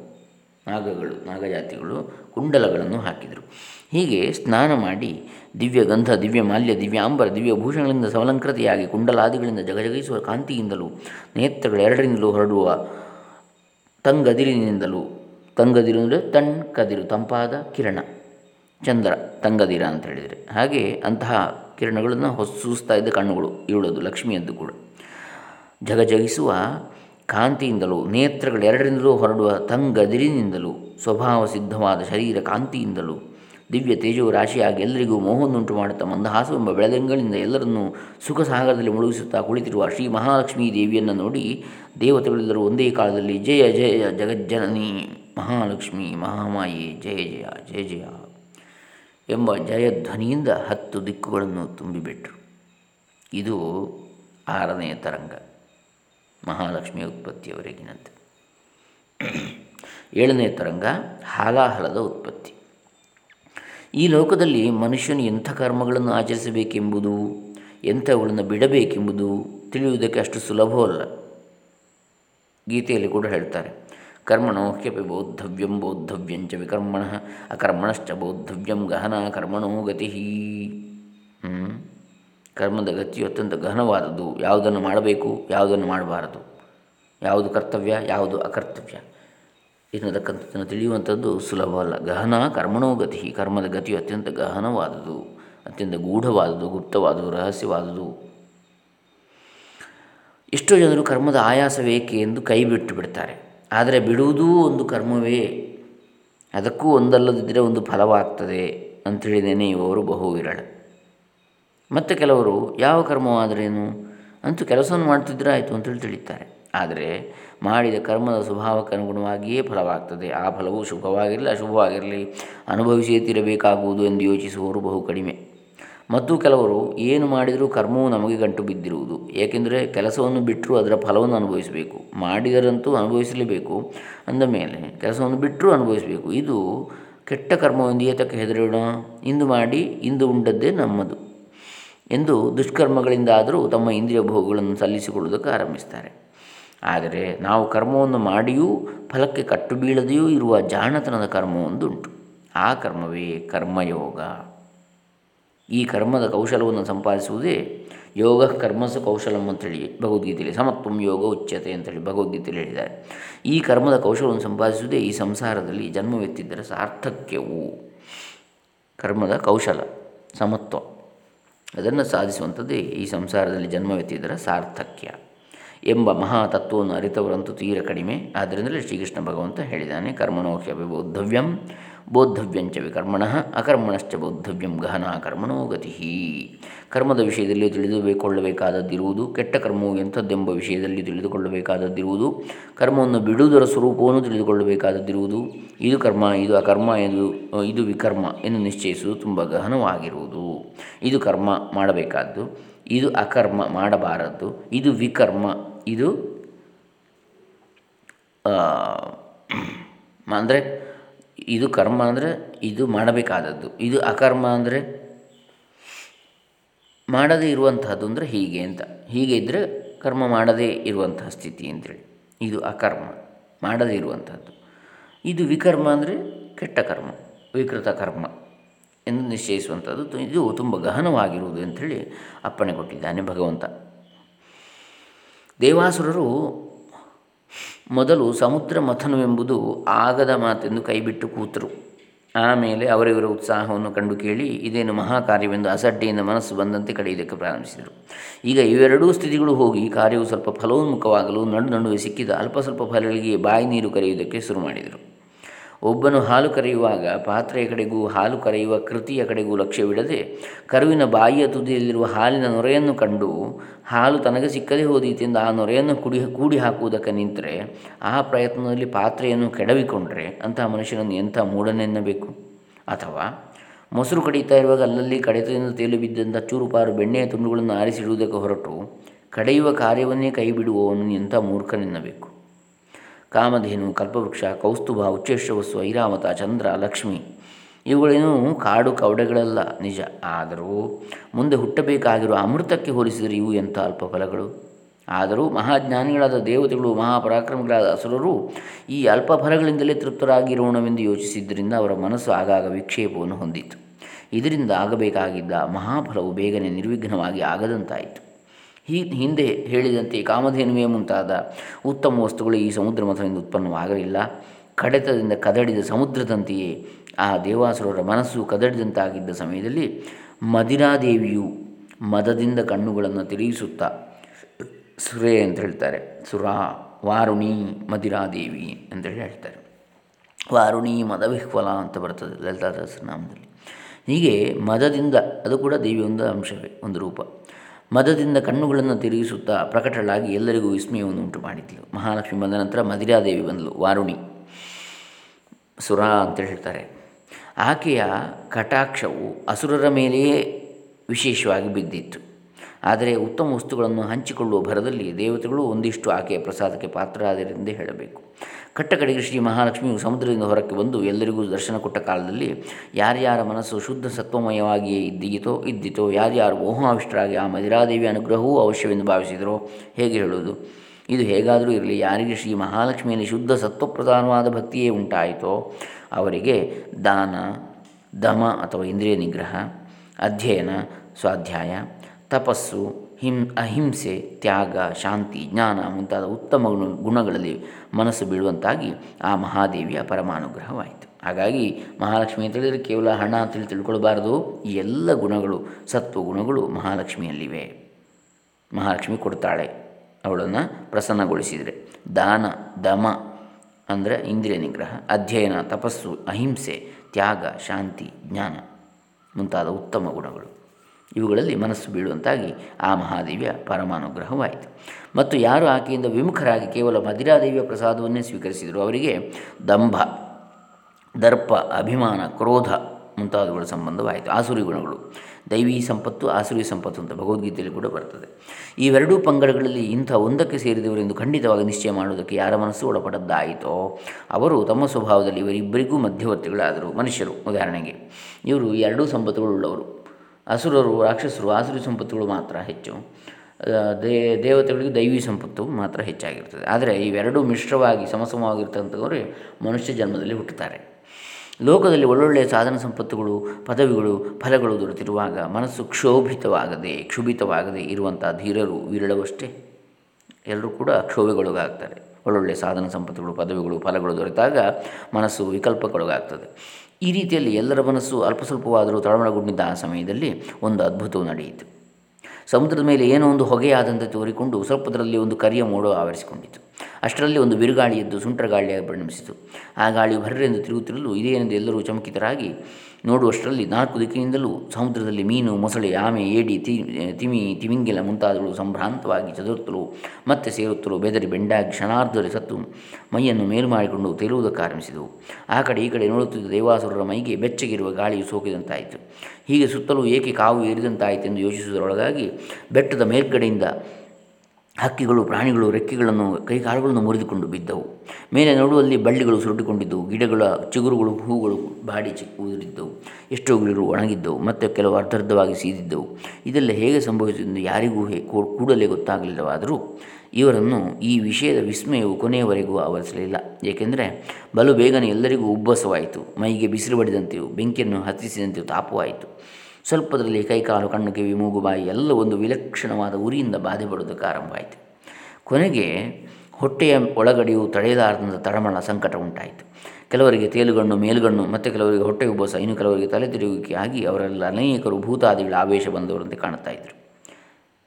ನಾಗಗಳು, ನಾಗಜಾತಿಗಳು ಕುಂಡಲಗಳನ್ನು ಹಾಕಿದರು. ಹೀಗೆ ಸ್ನಾನ ಮಾಡಿ ದಿವ್ಯ ಗಂಧ, ದಿವ್ಯ ಮಾಲ್ಯ, ದಿವ್ಯ ಅಂಬರ, ದಿವ್ಯ ಭೂಷಣಗಳಿಂದ ಸವಲಂಕೃತಿಯಾಗಿ ಕುಂಡಲಾದಿಗಳಿಂದ ಜಗಜಗಿಸುವ ಕಾಂತಿಯಿಂದಲೂ ನೇತ್ರಗಳೆರಡರಿಂದಲೂ ಹೊರಡುವ ತಂಗದಿರಿನಿಂದಲೂ, ತಂಗದಿರು ಅಂದರೆ ತಣ್, ಕದಿರು, ತಂಪಾದ ಕಿರಣ, ಚಂದ್ರ, ತಂಗದಿರ ಅಂತ ಹೇಳಿದರೆ. ಹಾಗೆ ಅಂತಹ ಕಿರಣಗಳನ್ನು ಹೊಸೂಸ್ತಾ ಇದ್ದ ಕಣ್ಣುಗಳು ಇವಳದು ಲಕ್ಷ್ಮಿಯದ್ದು ಕೂಡ. ಜಗಜಗಿಸುವ ಕಾಂತಿಯಿಂದಲೂ ನೇತ್ರಗಳೆರಡರಿಂದಲೂ ಹೊರಡುವ ತಂಗದಿರಿನಿಂದಲೂ, ಸ್ವಭಾವ ಸಿದ್ಧವಾದ ಶರೀರ ಕಾಂತಿಯಿಂದಲೂ, ದಿವ್ಯ ತೇಜೋ ರಾಶಿಯಾಗಿ ಎಲ್ಲರಿಗೂ ಮೋಹವನ್ನುಂಟು ಮಾಡುತ್ತಾ ಮಂದಹಾಸವೆಂಬ ಬೆಳದಂಗಳಿಂದ ಎಲ್ಲರನ್ನೂ ಸುಖ ಸಾಗರದಲ್ಲಿ ಮುಳುಗಿಸುತ್ತಾ ಕುಳಿತಿರುವ ಶ್ರೀ ಮಹಾಲಕ್ಷ್ಮೀ ದೇವಿಯನ್ನು ನೋಡಿ ದೇವತೆಗಳೆಲ್ಲರೂ ಒಂದೇ ಕಾಲದಲ್ಲಿ ಜಯ ಜಯ, ಜಗಜ್ಜನನಿ, ಮಹಾಲಕ್ಷ್ಮಿ, ಮಹಾಮಾಯಿ, ಜಯ ಜಯ ಜಯ ಜಯ ಎಂಬ ಜಯಧ್ವನಿಯಿಂದ ಹತ್ತು ದಿಕ್ಕುಗಳನ್ನು ತುಂಬಿಬಿಟ್ರು. ಇದು ಆರನೆಯ ತರಂಗ. ಮಹಾಲಕ್ಷ್ಮಿಯ ಉತ್ಪತ್ತಿಯವರೆಗಿನಂತೆ ಏಳನೇ ತರಂಗ, ಹಾಲಾಹಲದ ಉತ್ಪತ್ತಿ. ಈ ಲೋಕದಲ್ಲಿ ಮನುಷ್ಯನು ಎಂಥ ಕರ್ಮಗಳನ್ನು ಆಚರಿಸಬೇಕೆಂಬುದು ಎಂಥವುಗಳನ್ನು ಬಿಡಬೇಕೆಂಬುದು ತಿಳಿಯುವುದಕ್ಕೆ ಅಷ್ಟು ಸುಲಭವಲ್ಲ. ಗೀತೆಯಲ್ಲಿ ಕೂಡ ಹೇಳ್ತಾರೆ, ಕರ್ಮಣೋ ಹ್ಯಪಿ ಬೋದ್ಧವ್ಯಂ ಬೋದ್ಧವ್ಯಂಚ ವಿಕರ್ಮಣ, ಅಕರ್ಮಣಶ್ಚ ಬೋದ್ಧವ್ಯಂ ಗಹನ ಕರ್ಮಣೋ ಗತಿ ಕರ್ಮದ ಗತಿಯು ಅತ್ಯಂತ ಗಹನವಾದದ್ದು ಯಾವುದನ್ನು ಮಾಡಬೇಕು, ಯಾವುದನ್ನು ಮಾಡಬಾರದು. ಯಾವುದು ಕರ್ತವ್ಯ, ಯಾವುದು ಅಕರ್ತವ್ಯ. ಎನ್ನತಕ್ಕಂಥದ್ದನ್ನು ತಿಳಿಯುವಂಥದ್ದು ಸುಲಭವಲ್ಲ ಗಹನ ಕರ್ಮಣೋ ಗತಿ. ಕರ್ಮದ ಗತಿಯು ಅತ್ಯಂತ ಗಹನವಾದುದು ಅತ್ಯಂತ ಗೂಢವಾದುದು ಗುಪ್ತವಾದುದು ರಹಸ್ಯವಾದುದು ಎಷ್ಟೋ ಜನರು ಕರ್ಮದ ಆಯಾಸವೇಕೆ ಎಂದು ಕೈ ಬಿಟ್ಟು ಬಿಡ್ತಾರೆ. ಆದರೆ ಬಿಡುವುದೂ ಒಂದು ಕರ್ಮವೇ. ಅದಕ್ಕೂ ಒಂದಲ್ಲದಿದ್ದರೆ ಒಂದು ಫಲವಾಗ್ತದೆ ಅಂಥೇಳಿ ನೆನೆಯುವವರು ಬಹು ವಿರಳ ಮತ್ತು ಕೆಲವರು, ಯಾವ ಕರ್ಮವಾದರೇನು ಅಂತೂ ಕೆಲಸವನ್ನು ಮಾಡ್ತಿದ್ರೆ ಆಯಿತು ಅಂತೇಳಿ ತಿಳಿತಾರೆ ಆದರೆ ಮಾಡಿದ ಕರ್ಮದ ಸ್ವಭಾವಕ್ಕೆ ಅನುಗುಣವಾಗಿಯೇ ಫಲವಾಗ್ತದೆ. ಆ ಫಲವು ಶುಭವಾಗಿರಲಿ ಅಶುಭವಾಗಿರಲಿ ಅನುಭವಿಸಿಯೇ ತೀರಬೇಕಾಗುವುದು ಎಂದು ಯೋಚಿಸುವವರು ಬಹು ಕಡಿಮೆ. ಮತ್ತು ಕೆಲವರು, ಏನು ಮಾಡಿದರೂ ಕರ್ಮವು ನಮಗೆ ಗಂಟು ಬಿದ್ದಿರುವುದು. ಏಕೆಂದರೆ ಕೆಲಸವನ್ನು ಬಿಟ್ಟರೂ ಅದರ ಫಲವನ್ನು ಅನುಭವಿಸಬೇಕು. ಮಾಡಿದರಂತೂ ಅನುಭವಿಸಲೇಬೇಕು. ಅಂದ ಮೇಲೆ, ಕೆಲಸವನ್ನು ಬಿಟ್ಟರೂ ಅನುಭವಿಸಬೇಕು. ಇದು ಕೆಟ್ಟ ಕರ್ಮವೆಂದು ಏತಕ್ಕೆ ಹೆದರೋಣ. ಇಂದು ಮಾಡಿ, ಇಂದು ಉಂಡದ್ದೇ ನಮ್ಮದು. ಎಂದು ದುಷ್ಕರ್ಮಗಳಿಂದಾದರೂ ತಮ್ಮ ಇಂದ್ರಿಯ ಭೋಗಗಳನ್ನು ಸಲ್ಲಿಸಿಕೊಳ್ಳುವುದಕ್ಕೆ ಆರಂಭಿಸ್ತಾರೆ. ಆದರೆ ನಾವು ಕರ್ಮವನ್ನು ಮಾಡಿಯೂ ಫಲಕ್ಕೆ ಕಟ್ಟು ಬೀಳದೆಯೂ ಇರುವ ಜಾಣತನದ ಕರ್ಮವೊಂದುಂಟು. ಆ ಕರ್ಮವೇ ಕರ್ಮಯೋಗ. ಈ ಕರ್ಮದ ಕೌಶಲವನ್ನು ಸಂಪಾದಿಸುವುದೇ ಯೋಗ ಕರ್ಮಸ ಕೌಶಲಂ ಅಂತೇಳಿ ಭಗವದ್ಗೀತೆಯಲ್ಲಿ, ಸಮತ್ವಂ ಯೋಗ ಉಚ್ಯತೆ ಅಂತೇಳಿ ಭಗವದ್ಗೀತೆಯಲ್ಲಿ ಹೇಳಿದ್ದಾರೆ. ಈ ಕರ್ಮದ ಕೌಶಲವನ್ನು ಸಂಪಾದಿಸುವುದೇ ಈ ಸಂಸಾರದಲ್ಲಿ ಜನ್ಮವೆತ್ತಿದ್ದರ ಸಾರ್ಥಕ್ಯವು. ಕರ್ಮದ ಕೌಶಲ, ಸಮತ್ವ. ಅದನ್ನು ಸಾಧಿಸುವಂಥದ್ದೇ ಈ ಸಂಸಾರದಲ್ಲಿ ಜನ್ಮವೆತ್ತಿದ್ದರ ಸಾರ್ಥಕ್ಯ ಎಂಬ ಮಹಾತತ್ವವನ್ನು ಅರಿತವರಂತೂ ತೀರ ಕಡಿಮೆ. ಆದ್ದರಿಂದಲೇ ಶ್ರೀಕೃಷ್ಣ ಭಗವಂತ ಹೇಳಿದ್ದಾನೆ ಕರ್ಮನೋಕ್ಷ ಬೋದ್ಧವ್ಯಂ ಬೋದ್ಧವ್ಯಂಚ ವಿಕರ್ಮಣ ಅಕರ್ಮಣಶ್ಚ ಬೋದ್ಧವ್ಯಂ ಗಹನ ಕರ್ಮಣೋ ಗತಿ. ಕರ್ಮದ ವಿಷಯದಲ್ಲಿ ತಿಳಿದುಕೊಳ್ಳಬೇಕಾದದ್ದಿರುವುದು ಕೆಟ್ಟ ಕರ್ಮವು ಎಂಥದ್ದೆಂಬ ವಿಷಯದಲ್ಲಿ ತಿಳಿದುಕೊಳ್ಳಬೇಕಾದದ್ದಿರುವುದು. ಕರ್ಮವನ್ನು ಬಿಡುವುದರ ಸ್ವರೂಪವನ್ನು ತಿಳಿದುಕೊಳ್ಳಬೇಕಾದದ್ದಿರುವುದು. ಇದು ಕರ್ಮ, ಇದು ಅಕರ್ಮ ಎಂದು ಇದು ವಿಕರ್ಮ ಎಂದು ನಿಶ್ಚಯಿಸುವುದು ತುಂಬ ಗಹನವಾಗಿರುವುದು. ಇದು ಕರ್ಮ ಮಾಡಬೇಕಾದ್ದು, ಇದು ಅಕರ್ಮ ಮಾಡಬಾರದ್ದು, ಇದು ವಿಕರ್ಮ, ಇದು ಅಂದರೆ ಇದು ಕರ್ಮ ಅಂದರೆ ಇದು ಮಾಡಬೇಕಾದದ್ದು. ಇದು ಅಕರ್ಮ ಅಂದರೆ ಮಾಡದೇ ಇರುವಂತಹದ್ದು ಅಂದರೆ ಹೀಗೆ ಅಂತ. ಹೀಗೆ ಇದ್ದರೆ ಕರ್ಮ ಮಾಡದೇ ಇರುವಂತಹ ಸ್ಥಿತಿ ಅಂತೇಳಿ. ಇದು ಅಕರ್ಮ, ಮಾಡದೇ ಇರುವಂಥದ್ದು ಇದು ವಿಕರ್ಮ ಅಂದರೆ ಕೆಟ್ಟ ಕರ್ಮ, ವಿಕೃತ ಕರ್ಮ ಎಂದು ನಿಶ್ಚಯಿಸುವಂಥದ್ದು ಇದು ತುಂಬ ಗಹನವಾಗಿರುವುದು ಅಂಥೇಳಿ ಅಪ್ಪಣೆ ಕೊಟ್ಟಿದ್ದಾನೆ ಭಗವಂತ. ದೇವಾಸುರರು ಮೊದಲು ಸಮುದ್ರ ಮಥನವೆಂಬುದು ಆಗದ ಮಾತೆಂದು ಕೈಬಿಟ್ಟು ಕೂತರು. ಆಮೇಲೆ ಅವರಿವರ ಉತ್ಸಾಹವನ್ನು ಕಂಡು ಕೇಳಿ, ಇದೇನು ಮಹಾಕಾರ್ಯವೆಂದು ಅಸಡ್ಡೆಯಿಂದ ಮನಸ್ಸು ಬಂದಂತೆ ಕಡೆಯುವುದಕ್ಕೆ ಪ್ರಾರಂಭಿಸಿದರು. ಈಗ ಇವೆರಡೂ ಸ್ಥಿತಿಗಳು ಹೋಗಿ ಕಾರ್ಯವು ಸ್ವಲ್ಪ ಫಲೋನ್ಮುಖವಾಗಲು, ನಡು ನಡುವೆ ಸಿಕ್ಕಿದ ಅಲ್ಪ ಸ್ವಲ್ಪ ಫಲಗಳಿಗೆ ಬಾಯಿ ನೀರು ಕರೆಯುವುದಕ್ಕೆ ಶುರು ಮಾಡಿದರು. ಒಬ್ಬನು ಹಾಲು ಕರೆಯುವಾಗ, ಪಾತ್ರೆಯ ಕಡೆಗೂ ಹಾಲು ಕರೆಯುವ ಕೃತಿಯ ಕಡೆಗೂ ಲಕ್ಷ್ಯವಿಡದೆ ಕರುವಿನ ಬಾಯಿಯ ತುದಿಯಲ್ಲಿರುವ ಹಾಲಿನ ನೊರೆಯನ್ನು ಕಂಡು ಹಾಲು ತನಗೆ ಸಿಕ್ಕದೇ ಹೋದೀತೆಂದು ಆ ನೊರೆಯನ್ನು ಕುಡಿ, ಕೂಡಿ ಹಾಕುವುದಕ್ಕೆ ನಿಂತರೆ ಆ ಪ್ರಯತ್ನದಲ್ಲಿ ಪಾತ್ರೆಯನ್ನು ಕೆಡವಿಕೊಂಡರೆ ಅಂತಹ ಮನುಷ್ಯನನ್ನು ಎಂಥ ಮೂಢನೆನ್ನಬೇಕು ಅಥವಾ ಮೊಸರು ಕಡಿತಾ ಇರುವಾಗ ಅಲ್ಲಲ್ಲಿ ಕಡಿತದಿಂದ ತೇಲು ಬಿದ್ದಂಥ ಚೂರುಪಾರು ಬೆಣ್ಣೆಯ ತುಂಡುಗಳನ್ನು ಆರಿಸಿಡುವುದಕ್ಕೆ ಹೊರಟು ಕಡೆಯುವ ಕಾರ್ಯವನ್ನೇ ಕೈಬಿಡುವವನು ಎಂಥ ಮೂರ್ಖನೆನ್ನಬೇಕು? ಕಾಮಧೇನು, ಕಲ್ಪವೃಕ್ಷ, ಕೌಸ್ತುಭ ಉಚ್ಚೇಶ್ವಸ್ಸು ಐರಾವತ, ಚಂದ್ರ, ಲಕ್ಷ್ಮಿ ಇವುಗಳೇನು ಕಾಡು ಕವಡೆಗಳಲ್ಲ ನಿಜ. ಆದರೂ ಮುಂದೆ ಹುಟ್ಟಬೇಕಾಗಿರುವ ಅಮೃತಕ್ಕೆ ಹೋಲಿಸಿದರೆ ಇವು ಎಂಥ ಅಲ್ಪ ಫಲಗಳು? ಆದರೂ ಮಹಾಜ್ಞಾನಿಗಳಾದ ದೇವತೆಗಳು, ಮಹಾಪರಾಕ್ರಮಿಗಳಾದ ಅಸುರರು ಈ ಅಲ್ಪ ಫಲಗಳಿಂದಲೇ ತೃಪ್ತರಾಗಿರೋಣವೆಂದು ಯೋಚಿಸಿದ್ದರಿಂದ ಅವರ ಮನಸ್ಸು ಆಗಾಗ ವಿಕ್ಷೇಪವನ್ನು ಹೊಂದಿತು. ಇದರಿಂದ ಆಗಬೇಕಾಗಿದ್ದ ಮಹಾಫಲವು ಬೇಗನೆ ನಿರ್ವಿಘ್ನವಾಗಿ ಆಗದಂತಾಯಿತು. ಈ ಹಿಂದೆ ಹೇಳಿದಂತೆ ಕಾಮಧೇನುವೆ ಮುಂತಾದ ಉತ್ತಮ ವಸ್ತುಗಳು ಈ ಸಮುದ್ರ ಮಥನದಿಂದ ಉತ್ಪನ್ನವಾಗಲಿಲ್ಲ. ಕಡೆತದಿಂದ ಕದಡಿದ ಸಮುದ್ರದಂತೆಯೇ ಆ ದೇವಾಸುರರ ಮನಸ್ಸು ಕದಡಿದಂತಾಗಿದ್ದ ಸಮಯದಲ್ಲಿ ಮದಿರಾದೇವಿಯು ಮದದಿಂದ ಕಣ್ಣುಗಳನ್ನು ತಿರುಗಿಸುತ್ತಾ, ಸುರೇ ಅಂತ ಹೇಳ್ತಾರೆ. ಸುರಾ, ವಾರುಣಿ, ಮದಿರಾದೇವಿ ಅಂತೇಳಿ ಹೇಳ್ತಾರೆ. ವಾರುಣಿ, ಮದವಿಹ್ವಲ ಅಂತ ಬರ್ತದೆ ಲಲಿತಾ ನಾಮದಲ್ಲಿ. ಹೀಗೆ ಮದದಿಂದ, ಅದು ಕೂಡ ದೇವಿಯೊಂದು ಅಂಶವೇ, ಒಂದು ರೂಪ. ಮದದಿಂದ ಕಣ್ಣುಗಳನ್ನು ತಿರುಗಿಸುತ್ತಾ ಪ್ರಕಟಳಾಗಿ ಎಲ್ಲರಿಗೂ ವಿಸ್ಮಯವನ್ನು ಉಂಟು ಮಾಡಿದ್ಲು ಮಹಾಲಕ್ಷ್ಮಿ ಬಂದ ನಂತರ ಮದಿರಾದೇವಿ ಬಂದಳು ವಾರುಣಿ. ಸುರ ಅಂತ ಹೇಳ್ತಾರೆ. ಆಕೆಯ ಕಟಾಕ್ಷವು ಅಸುರರ ಮೇಲೆಯೇ ವಿಶೇಷವಾಗಿ ಬಿದ್ದಿತ್ತು. ಆದರೆ ಉತ್ತಮ ವಸ್ತುಗಳನ್ನು ಹಂಚಿಕೊಳ್ಳುವ ಭರದಲ್ಲಿ ದೇವತೆಗಳು ಒಂದಿಷ್ಟು ಆಕೆಯ ಪ್ರಸಾದಕ್ಕೆ ಪಾತ್ರರಾದರೆಂದೇ ಹೇಳಬೇಕು. ಕಟ್ಟಕಡೆಗೆ ಶ್ರೀ ಮಹಾಲಕ್ಷ್ಮಿಯು ಸಮುದ್ರದಿಂದ ಹೊರಕ್ಕೆ ಬಂದು ಎಲ್ಲರಿಗೂ ದರ್ಶನ ಕೊಟ್ಟ ಕಾಲದಲ್ಲಿ ಯಾರ್ಯಾರ ಮನಸ್ಸು ಶುದ್ಧ ಸತ್ವಮಯವಾಗಿಯೇ ಇದ್ದೀತೋ, ಇದ್ದಿತೋ, ಯಾರ್ಯಾರು ಮೋಹಾವಿಷ್ಟರಾಗಿ ಆ ಮದಿರಾದೇವಿ ಅನುಗ್ರಹವೂ ಅವಶ್ಯವೆಂದು ಭಾವಿಸಿದರು ಹೇಗೆ ಹೇಳುವುದು? ಇದು ಹೇಗಾದರೂ ಇರಲಿ, ಯಾರಿಗೆ ಶ್ರೀ ಮಹಾಲಕ್ಷ್ಮಿಯಲ್ಲಿ ಶುದ್ಧ ಸತ್ವಪ್ರಧಾನವಾದ ಭಕ್ತಿಯೇ ಉಂಟಾಯಿತೋ ಅವರಿಗೆ ದಾನ, ದಮ ಅಥವಾ ಇಂದ್ರಿಯ ನಿಗ್ರಹ, ಅಧ್ಯಯನ, ಸ್ವಾಧ್ಯಾಯ, ತಪಸ್ಸು ಹಿಂ, ಅಹಿಂಸೆ, ತ್ಯಾಗ, ಶಾಂತಿ, ಜ್ಞಾನ ಮುಂತಾದ ಉತ್ತಮ ಗುಣ, ಗುಣಗಳಲ್ಲಿ ಮನಸ್ಸು ಬೀಳುವಂತಾಗಿ ಆ ಮಹಾದೇವಿಯ ಪರಮಾನುಗ್ರಹವಾಯಿತು. ಹಾಗಾಗಿ ಮಹಾಲಕ್ಷ್ಮಿ ಅಂತ ಹೇಳಿದರೆ ಕೇವಲ ಹಣ ಅಂತೇಳಿ ತಿಳ್ಕೊಳ್ಬಾರ್ದು. ಈ ಎಲ್ಲ ಗುಣಗಳು, ಸತ್ವ ಗುಣಗಳು ಮಹಾಲಕ್ಷ್ಮಿಯಲ್ಲಿವೆ. ಮಹಾಲಕ್ಷ್ಮಿ ಕೊಡ್ತಾಳೆ. ಅವಳನ್ನು ಪ್ರಸನ್ನಗೊಳಿಸಿದರೆ. ದಾನ, ದಮ ಅಂದರೆ ಇಂದ್ರಿಯ ನಿಗ್ರಹ, ಅಧ್ಯಯನ, ತಪಸ್ಸು, ಅಹಿಂಸೆ, ತ್ಯಾಗ, ಶಾಂತಿ, ಜ್ಞಾನ ಮುಂತಾದ ಉತ್ತಮ ಗುಣಗಳು. ಇವುಗಳಲ್ಲಿ ಮನಸ್ಸು ಬೀಳುವಂತಾಗಿ ಆ ಮಹಾದೇವಿಯ ಪರಮಾನುಗ್ರಹವಾಯಿತು. ಮತ್ತು ಯಾರು ಆಕೆಯಿಂದ ವಿಮುಖರಾಗಿ ಕೇವಲ ಮದಿರಾದೇವಿಯ ಪ್ರಸಾದವನ್ನೇ ಸ್ವೀಕರಿಸಿದರು ಅವರಿಗೆ ದಂಭ, ದರ್ಪ, ಅಭಿಮಾನ, ಕ್ರೋಧ ಮುಂತಾದವುಗಳ ಸಂಬಂಧವಾಯಿತು. ಆಸುರಿ ಗುಣಗಳು, ದೈವಿ ಸಂಪತ್ತು, ಆಸುರಿ ಸಂಪತ್ತು ಅಂತ ಭಗವದ್ಗೀತೆಯಲ್ಲಿ ಕೂಡ ಬರ್ತದೆ. ಇವೆರಡೂ ಪಂಗಡಗಳಲ್ಲಿ ಇಂಥ ಒಂದಕ್ಕೆ ಸೇರಿದವರೆಂದು ಖಂಡಿತವಾಗಿ ನಿಶ್ಚಯ ಮಾಡುವುದಕ್ಕೆ ಯಾರ ಮನಸ್ಸು ಒಳಪಡದ್ದಾಯಿತೋ, ಅವರು ತಮ್ಮ ಸ್ವಭಾವದಲ್ಲಿ ಇವರಿಬ್ಬರಿಗೂ ಮಧ್ಯವರ್ತಿಗಳಾದರು, ಮನುಷ್ಯರು. ಉದಾಹರಣೆಗೆ, ಇವರು ಎರಡೂ ಸಂಪತ್ತುಗಳುಳ್ಳವರು. ಅಸುರರು, ರಾಕ್ಷಸರು, ಆಸುರಿ ಸಂಪತ್ತುಗಳು ಮಾತ್ರ ಹೆಚ್ಚು. ದೇ, ದೇವತೆಗಳಿಗೆ ದೈವಿ ಸಂಪತ್ತು ಮಾತ್ರ ಹೆಚ್ಚಾಗಿರ್ತದೆ. ಆದರೆ ಇವೆರಡೂ ಮಿಶ್ರವಾಗಿ ಸಮಸಮವಾಗಿರ್ತಕ್ಕಂಥವರು ಮನುಷ್ಯ ಜನ್ಮದಲ್ಲಿ ಹುಟ್ಟುತ್ತಾರೆ. ಲೋಕದಲ್ಲಿ ಒಳ್ಳೊಳ್ಳೆಯ ಸಾಧನ ಸಂಪತ್ತುಗಳು, ಪದವಿಗಳು, ಫಲಗಳು ದೊರೆತಿರುವಾಗ ಮನಸ್ಸು ಕ್ಷೋಭಿತವಾಗದೆ, ಕ್ಷುಭಿತವಾಗದೆ ಇರುವಂಥ ಧೀರರು ವಿರಳವಷ್ಟೇ ಎಲ್ಲರೂ ಕೂಡ ಕ್ಷೋಭೆಗೊಳಗಾಗ್ತಾರೆ. ಒಳ್ಳೊಳ್ಳೆಯ ಸಾಧನ ಸಂಪತ್ತುಗಳು, ಪದವಿಗಳು, ಫಲಗಳು ದೊರೆತಾಗ ಮನಸ್ಸು ವಿಕಲ್ಪಕ್ಕೊಳಗಾಗ್ತದೆ. ಈ ರೀತಿಯಲ್ಲಿ ಎಲ್ಲರ ಮನಸ್ಸು ಅಲ್ಪ ಸ್ವಲ್ಪವಾದರೂ ತಳಮಳಗೊಂಡಿದ್ದ ಆ ಸಮಯದಲ್ಲಿ ಒಂದು ಅದ್ಭುತವು ನಡೆಯಿತು. ಸಮುದ್ರದ ಮೇಲೆ ಏನೋ ಒಂದು ಹೊಗೆಯಾದಂತೆ ತೋರಿಕೊಂಡು ಸ್ವಲ್ಪದರಲ್ಲಿ ಒಂದು ಕರಿಯ ಮೋಡ ಆವರಿಸಿಕೊಂಡಿತು. ಅಷ್ಟರಲ್ಲಿ ಒಂದು ಬಿರುಗಾಳಿ ಎದ್ದು ಸುಂಟರ ಗಾಳಿಯಾಗಿ ಪರಿಣಮಿಸಿತು. ಆ ಗಾಳಿಯು ಭರ್ರೆಂದು ತಿರುಗುತ್ತಿರಲು ಇದೇನೆಂದು ಎಲ್ಲರೂ ಚಮಕಿತರಾಗಿ ನೋಡುವಷ್ಟರಲ್ಲಿ ನಾಲ್ಕು ದಿಕ್ಕಿನಿಂದಲೂ ಸಮುದ್ರದಲ್ಲಿ ಮೀನು, ಮೊಸಳೆ, ಆಮೆ, ಏಡಿ ತಿಮಿ, ತಿಮಿಂಗಿಲ ಮುಂತಾದವುಗಳು ಸಂಭ್ರಾಂತವಾಗಿ ಚದುರುತ್ತಲೂ ಮತ್ತೆ ಸೇರುತ್ತಲೂ ಬೆದರಿ, ಬೆಂಡಾಗಿ, ಕ್ಷಣಾರ್ಧದಲ್ಲಿ ಸತ್ತು ಮೈಯನ್ನು ಮೇಲು ಮಾಡಿಕೊಂಡು ತೇಲುವುದಕ್ಕೆ ಆರಂಭಿಸಿದವು. ಆ ಕಡೆ ಈ ಕಡೆ ನೋಡುತ್ತಿದ್ದ ದೇವಾಸುರರ ಮೈಗೆ ಬೆಚ್ಚಗಿರುವ ಗಾಳಿಯು ಸೋಕಿದಂತಾಯಿತು. ಹೀಗೆ ಸುತ್ತಲೂ ಏಕೆ ಕಾವು ಏರಿದಂತಾಯಿತು ಎಂದು ಯೋಚಿಸುವುದರೊಳಗಾಗಿ ಬೆಟ್ಟದ ಮೇಲ್ಗಡೆಯಿಂದ ಹಕ್ಕಿಗಳು, ಪ್ರಾಣಿಗಳು, ರೆಕ್ಕೆಗಳನ್ನು ಕೈಕಾಲುಗಳನ್ನು ಮುರಿದುಕೊಂಡು ಬಿದ್ದವು. ಮೇಲೆ ನೋಡುವಲ್ಲಿ ಬಳ್ಳಿಗಳು ಸುರುಟಿಕೊಂಡಿದ್ದವು ಗಿಡಗಳ ಚಿಗುರುಗಳು ಹೂಗಳು ಬಾಡಿ ಚಿಕ್ಕುವುದಿದ್ದವು ಎಷ್ಟೋ ಗಿಡಗಳು ಒಣಗಿದ್ದವು. ಮತ್ತು ಕೆಲವು ಅರ್ಧರ್ಧವಾಗಿ ಸೀದಿದ್ದವು. ಇದೆಲ್ಲ ಹೇಗೆ ಸಂಭವಿಸಿದ್ದು ಯಾರಿಗೂ ಕೂಡಲೇ ಗೊತ್ತಾಗಲಿಲ್ಲವಾದರೂ ಇವರನ್ನು ಈ ವಿಷಯದ ವಿಸ್ಮಯವು ಕೊನೆಯವರೆಗೂ ಆವರಿಸಲಿಲ್ಲ. ಏಕೆಂದರೆ ಬಲು ಬೇಗನೆ ಎಲ್ಲರಿಗೂ ಉಬ್ಬಸವಾಯಿತು. ಮೈಗೆ ಬಿಸಿಲು ಬಡಿದಂತೆಯೂ, ಬೆಂಕಿಯನ್ನು ಹತ್ತಿಸಿದಂತೆಯೂ ತಾಪವಾಯಿತು. ಸ್ವಲ್ಪದರಲ್ಲಿ ಕೈಕಾಲು, ಕಣ್ಣು, ಕಿವಿ, ಮೂಗು, ಬಾಯಿ ಎಲ್ಲ ಒಂದು ವಿಲಕ್ಷಣವಾದ ಉರಿಯಿಂದ ಬಾಧೆ ಪಡೋದಕ್ಕೆ ಆರಂಭವಾಯಿತು. ಕೊನೆಗೆ ಹೊಟ್ಟೆಯ ಒಳಗಡೆಯು ತಡೆಯಲಾರದಂಥ ತಡಮಳ ಸಂಕಟ ಉಂಟಾಯಿತು. ಕೆಲವರಿಗೆ ತೇಲುಗಣ್ಣು, ಮೇಲುಗಣ್ಣು, ಮತ್ತು ಕೆಲವರಿಗೆ ಹೊಟ್ಟೆ ಉಬ್ಬಸ ಇನ್ನು ಕೆಲವರಿಗೆ ತಲೆ ತಿರುವಿಕೆ ಆಗಿ ಅವರೆಲ್ಲ ಅನೇಕರು ಭೂತಾದಿಗಳ ಆವೇಶ ಬಂದವರಂತೆ ಕಾಣ್ತಾ ಇದ್ದರು.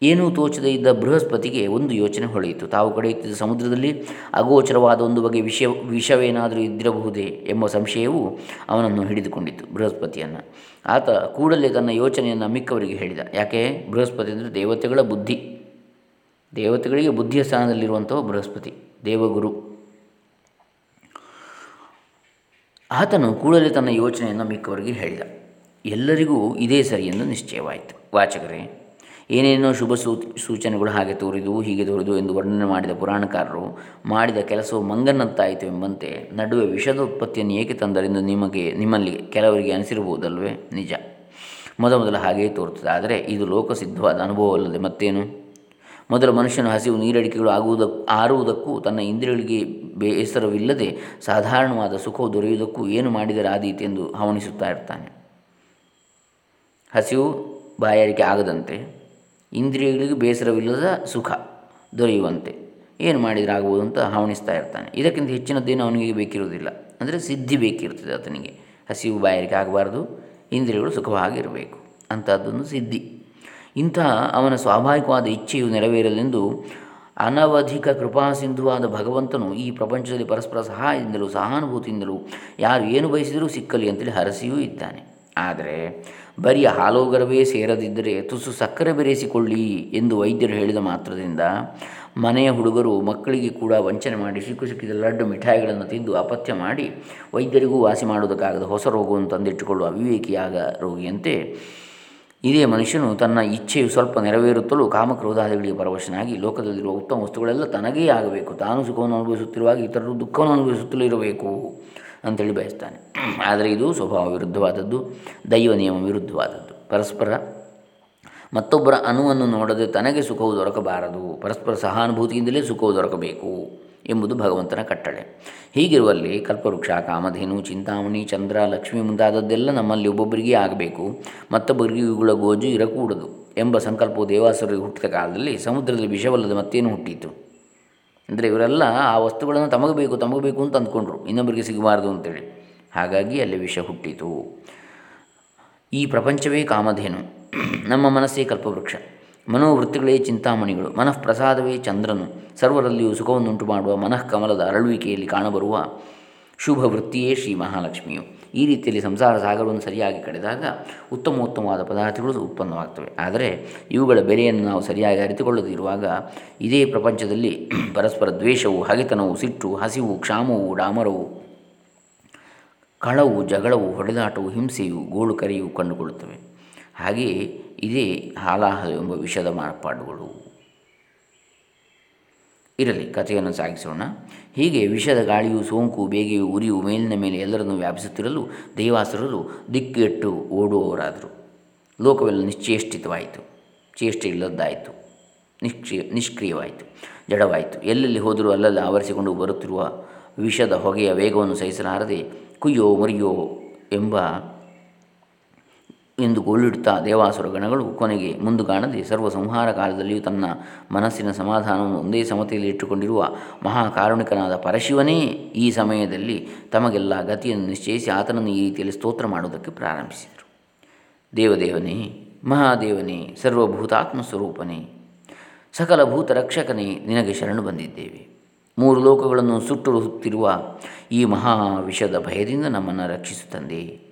ಏನೂ ತೋಚದೇ ಇದ್ದ ಬೃಹಸ್ಪತಿಗೆ ಒಂದು ಯೋಚನೆ ಹೊಳೆಯಿತು. ತಾವು ಕಡೆಯುತ್ತಿದ್ದ ಸಮುದ್ರದಲ್ಲಿ ಅಗೋಚರವಾದ ಒಂದು ಬಗೆ ವಿಷ ವಿಷವೇನಾದರೂ ಇದ್ದಿರಬಹುದೇ ಎಂಬ ಸಂಶಯವು ಅವನನ್ನು ಹಿಡಿದುಕೊಂಡಿತು ಬೃಹಸ್ಪತಿಯನ್ನು. ಆತ ಕೂಡಲೇ ತನ್ನ ಯೋಚನೆಯನ್ನು ಮಿಕ್ಕವರಿಗೆ ಹೇಳಿದ. ಯಾಕೆ? ಬೃಹಸ್ಪತಿ ಅಂದರೆ ದೇವತೆಗಳ ಬುದ್ಧಿ. ದೇವತೆಗಳಿಗೆ ಬುದ್ಧಿಯ ಸ್ಥಾನದಲ್ಲಿರುವಂಥವ ಬೃಹಸ್ಪತಿ, ದೇವಗುರು. ಆತನು ಕೂಡಲೇ ತನ್ನ ಯೋಚನೆಯನ್ನು ಮಿಕ್ಕವರಿಗೆ ಹೇಳಿದ. ಎಲ್ಲರಿಗೂ ಇದೇ ಸರಿ ಎಂದು ನಿಶ್ಚಯವಾಯಿತು. ವಾಚಕರೇ ಏನೇನೋ ಶುಭ ಸೂ, ಸೂಚನೆಗಳು ಹಾಗೆ ತೋರಿದು ಹೀಗೆ ತೋರಿದು ಎಂದು ವರ್ಣನೆ ಮಾಡಿದ ಪುರಾಣಕಾರರು ಮಾಡಿದ ಕೆಲಸವು ಮಂಗನಂತಾಯಿತು ಎಂಬಂತೆ ನಡುವೆ ವಿಷದ ಉತ್ಪತ್ತಿಯನ್ನು ಏಕೆ ತಂದರೆಂದು ನಿಮಗೆ, ನಿಮ್ಮಲ್ಲಿ ಕೆಲವರಿಗೆ ಅನಿಸಿರಬಹುದಲ್ವೇ? ನಿಜ. ಮೊದಮೊದಲು ಹಾಗೆಯೇ ತೋರುತ್ತದೆ. ಆದರೆ ಇದು ಲೋಕಸಿದ್ಧವಾದ ಅನುಭವವಲ್ಲದೆ ಮತ್ತೇನು? ಮೊದಲು ಮನುಷ್ಯನ ಹಸಿವು ನೀರಡಿಕೆಗಳು ಆಗುವುದಕ್ಕೂ ಆರುವುದಕ್ಕೂ ತನ್ನ ಇಂದ್ರಿಯಗಳಿಗೆ ಬೇಸರವಿಲ್ಲದೆ ಸಾಧಾರಣವಾದ ಸುಖವು ದೊರೆಯುವುದಕ್ಕೂ ಏನು ಮಾಡಿದರೆ ಆದೀತಿ ಎಂದು ಹವಣಿಸುತ್ತಾ ಇರ್ತಾನೆ. ಹಸಿವು ಬಾಯಾರಿಕೆ ಆಗದಂತೆ ಇಂದ್ರಿಯಗಳಿಗೆ ಬೇಸರವಿಲ್ಲದ ಸುಖ ದೊರೆಯುವಂತೆ. ಏನು ಮಾಡಿದರೆ ಆಗ್ಬೋದು ಅಂತ ಹವಣಿಸ್ತಾ ಇರ್ತಾನೆ. ಇದಕ್ಕಿಂತ ಹೆಚ್ಚಿನದ್ದೇನು ಅವನಿಗೆ ಬೇಕಿರುವುದಿಲ್ಲ. ಅಂದರೆ ಸಿದ್ಧಿ ಬೇಕಿರ್ತದೆ ಆತನಿಗೆ. ಹಸಿವು ಬಾಯಾರಿಕೆ ಆಗಬಾರ್ದು. ಇಂದ್ರಿಯಗಳು ಸುಖವಾಗಿರಬೇಕು. ಅಂಥದ್ದೊಂದು ಸಿದ್ಧಿ. ಇಂತಹ ಅವನ ಸ್ವಾಭಾವಿಕವಾದ ಇಚ್ಛೆಯು ನೆರವೇರಲೆಂದು ಅನವಧಿಕ ಕೃಪಾಸಿಂಧುವಾದ ಭಗವಂತನು ಈ ಪ್ರಪಂಚದಲ್ಲಿ ಪರಸ್ಪರ ಸಹಾಯದಿಂದಲೂ ಸಹಾನುಭೂತಿಯಿಂದಲೂ ಯಾರು ಏನು ಬಯಸಿದರೂ ಸಿಕ್ಕಲಿ ಅಂತೇಳಿ ಹರಸಿಯೂ ಇದ್ದಾನೆ. ಆದರೆ ಬರಿಯ ಹಾಲೋಗರವೇ ಸೇರದಿದ್ದರೆ ತುಸು ಸಕ್ಕರೆ ಬೆರೆಸಿಕೊಳ್ಳಿ ಎಂದು ವೈದ್ಯರು ಹೇಳಿದ ಮಾತ್ರದಿಂದ ಮನೆಯ ಹುಡುಗರು ಮಕ್ಕಳಿಗೆ ಕೂಡ ವಂಚನೆ ಮಾಡಿ ಸಿಕ್ಕು ಸಿಕ್ಕಿದ ಲಡ್ಡು ಮಿಠಾಯಿಗಳನ್ನು ತಿಂದು ಅಪಥ್ಯ ಮಾಡಿ ವೈದ್ಯರಿಗೂ ವಾಸಿ ಮಾಡುವುದಕ್ಕಾಗದ ಹೊಸ ರೋಗವನ್ನು ತಂದಿಟ್ಟುಕೊಳ್ಳುವ ಅವಿವೇಕಿಯಾಗ ರೋಗಿಯಂತೆ ಇದೇ ಮನುಷ್ಯನು ತನ್ನ ಇಚ್ಛೆಯು ಸ್ವಲ್ಪ ನೆರವೇರುತ್ತಲೂ ಕಾಮಕ್ರೋಧಾದಿಗಳಿಗೆ ಪರವಶನಾಗಿ ಲೋಕದಲ್ಲಿರುವ ಉತ್ತಮ ವಸ್ತುಗಳೆಲ್ಲ ತನಗೇ ಆಗಬೇಕು. ತಾನು ಸುಖವನ್ನು ಅನುಭವಿಸುತ್ತಿರುವಾಗ ಇತರರು ದುಃಖವನ್ನು ಅನುಭವಿಸುತ್ತಲೂ ಇರಬೇಕು. ಅಂತೇಳಿ ಬಯಸ್ತಾನೆ. ಆದರೆ ಇದು ಸ್ವಭಾವ ವಿರುದ್ಧವಾದದ್ದು, ದೈವ ನಿಯಮ ವಿರುದ್ಧವಾದದ್ದು. ಪರಸ್ಪರ ಮತ್ತೊಬ್ಬರ ಅನುವನ್ನು ನೋಡದೆ ತನಗೆ ಸುಖವು ದೊರಕಬಾರದು. ಪರಸ್ಪರ ಸಹಾನುಭೂತಿಯಿಂದಲೇ ಸುಖವು ದೊರಕಬೇಕು ಎಂಬುದು ಭಗವಂತನ ಕಟ್ಟಳೆ. ಹೀಗಿರುವಲ್ಲಿ ಕಲ್ಪವೃಕ್ಷ, ಕಾಮಧೇನು, ಚಿಂತಾಮಣಿ, ಚಂದ್ರ, ಲಕ್ಷ್ಮಿ ಮುಂತಾದದ್ದೆಲ್ಲ ನಮ್ಮಲ್ಲಿ ಒಬ್ಬೊಬ್ಬರಿಗೆ ಆಗಬೇಕು. ಮತ್ತೊಬ್ಬರಿಗೆ ಇವುಗಳ ಗೋಜು ಇರಕೂಡದು ಎಂಬ ಸಂಕಲ್ಪವು ದೇವಾಸುರರಿಗೆ ಹುಟ್ಟಿದ ಕಾಲದಲ್ಲಿ ಸಮುದ್ರದಲ್ಲಿ ವಿಷವಲ್ಲದ ಮತ್ತೇನು ಹುಟ್ಟಿತು? ಅಂದರೆ ಇವರೆಲ್ಲ ಆ ವಸ್ತುಗಳನ್ನು ತಮಗೆ ಬೇಕು ತಮಗೆ ಬೇಕು ಅಂತ ಅಂದ್ಕೊಂಡ್ರು. ಇನ್ನೊಬ್ಬರಿಗೆ ಸಿಗಬಾರ್ದು ಅಂತೇಳಿ. ಹಾಗಾಗಿ ಅಲ್ಲಿ ವಿಷ ಹುಟ್ಟಿತು. ಈ ಪ್ರಪಂಚವೇ ಕಾಮಧೇನು. ನಮ್ಮ ಮನಸ್ಸೇ ಕಲ್ಪವೃಕ್ಷ. ಮನೋವೃತ್ತಿಗಳೇ ಚಿಂತಾಮಣಿಗಳು. ಮನಃಪ್ರಸಾದವೇ ಚಂದ್ರನು. ಸರ್ವರಲ್ಲಿಯೂ ಸುಖವನ್ನುಂಟು ಮಾಡುವ ಮನಃಕಮಲದ ಅರಳುವಿಕೆಯಲ್ಲಿ ಕಾಣಬರುವ ಶುಭ ವೃತ್ತಿಯೇ ಶ್ರೀ ಮಹಾಲಕ್ಷ್ಮಿಯು. ಈ ರೀತಿಯಲ್ಲಿ ಸಂಸಾರ ಸಾಗರವನ್ನು ಸರಿಯಾಗಿ ಕಡಿದಾಗ ಉತ್ತಮ ಉತ್ತಮವಾದ ಪದಾರ್ಥಗಳು ಉತ್ಪನ್ನವಾಗ್ತವೆ. ಆದರೆ ಇವುಗಳ ಬೆಲೆಯನ್ನು ನಾವು ಸರಿಯಾಗಿ ಅರಿತುಕೊಳ್ಳದಿರುವಾಗ ಇದೇ ಪ್ರಪಂಚದಲ್ಲಿ ಪರಸ್ಪರ ದ್ವೇಷವು, ಹಗೆತನವು, ಸಿಟ್ಟು, ಹಸಿವು, ಕ್ಷಾಮವು, ಡಾಮರವು, ಕಳವು, ಜಗಳವು, ಹೊಡೆದಾಟವು, ಹಿಂಸೆಯು, ಗೋಳು ಕರೆಯು ಕಂಡುಕೊಳ್ಳುತ್ತವೆ. ಹಾಗೆಯೇ ಇದೇ ಹಾಲಾಹಲ ಎಂಬ ವಿಷದ ಮಾರ್ಪಾಡುಗಳು. ಇರಲಿ, ಕಥೆಯನ್ನು ಸಾಗಿಸೋಣ. ಹೀಗೆ ವಿಷದ ಗಾಳಿಯು, ಸೋಂಕು, ಬೇಗೆಯು, ಉರಿಯು ಮೇಲಿನ ಮೇಲೆ ಎಲ್ಲರನ್ನು ವ್ಯಾಪಿಸುತ್ತಿರಲು ದೇವಾಸುರರು ದಿಕ್ಕೆಟ್ಟು ಓಡುವವರಾದರು. ಲೋಕವೆಲ್ಲ ನಿಶ್ಚೇಷ್ಟಿತವಾಯಿತು. ಚೇಷ್ಟೆ ಇಲ್ಲದ್ದಾಯಿತು. ನಿಷ್ಕ್ರಿಯ, ನಿಷ್ಕ್ರಿಯವಾಯಿತು. ಜಡವಾಯಿತು. ಎಲ್ಲೆಲ್ಲಿ ಹೋದರೂ ಅಲ್ಲಲ್ಲಿ ಆವರಿಸಿಕೊಂಡು ಬರುತ್ತಿರುವ ವಿಷದ ಹೊಗೆಯ ವೇಗವನ್ನು ಸಹಿಸಲಾರದೆ ಕುಯ್ಯೋ, ಮುರಿಯೋ ಎಂಬ ಎಂದು ಗೋಳಿಡುತ್ತಾ ದೇವಾಸುರ ಗಣಗಳು ಕೊನೆಗೆ ಮುಂದು ಕಾಣದೆ ಸರ್ವ ಸಂಹಾರ ಕಾಲದಲ್ಲಿಯೂ ತನ್ನ ಮನಸ್ಸಿನ ಸಮಾಧಾನವನ್ನು ಒಂದೇ ಸಮತೆಯಲ್ಲಿ ಇಟ್ಟುಕೊಂಡಿರುವ ಮಹಾಕಾರುಣಿಕನಾದ ಪರಶಿವನೇ, ಈ ಸಮಯದಲ್ಲಿ ತಮಗೆಲ್ಲ ಗತಿಯನ್ನು ನಿಶ್ಚಯಿಸಿ ಆತನನ್ನು ಈ ರೀತಿಯಲ್ಲಿ ಸ್ತೋತ್ರ ಮಾಡುವುದಕ್ಕೆ ಪ್ರಾರಂಭಿಸಿದರು. ದೇವದೇವನೇ, ಮಹಾದೇವನೇ ಸರ್ವಭೂತಾತ್ಮ ಸ್ವರೂಪನೇ ಸಕಲ ಭೂತ ರಕ್ಷಕನೇ ನಿನಗೆ ಶರಣು ಬಂದಿದ್ದೇವೆ. ಮೂರು ಲೋಕಗಳನ್ನು ಸುಟ್ಟುರುತ್ತಿರುವ ಈ ಮಹಾವಿಷದ ಭಯದಿಂದ ನಮ್ಮನ್ನು ರಕ್ಷಿಸುತ್ತಂದೆ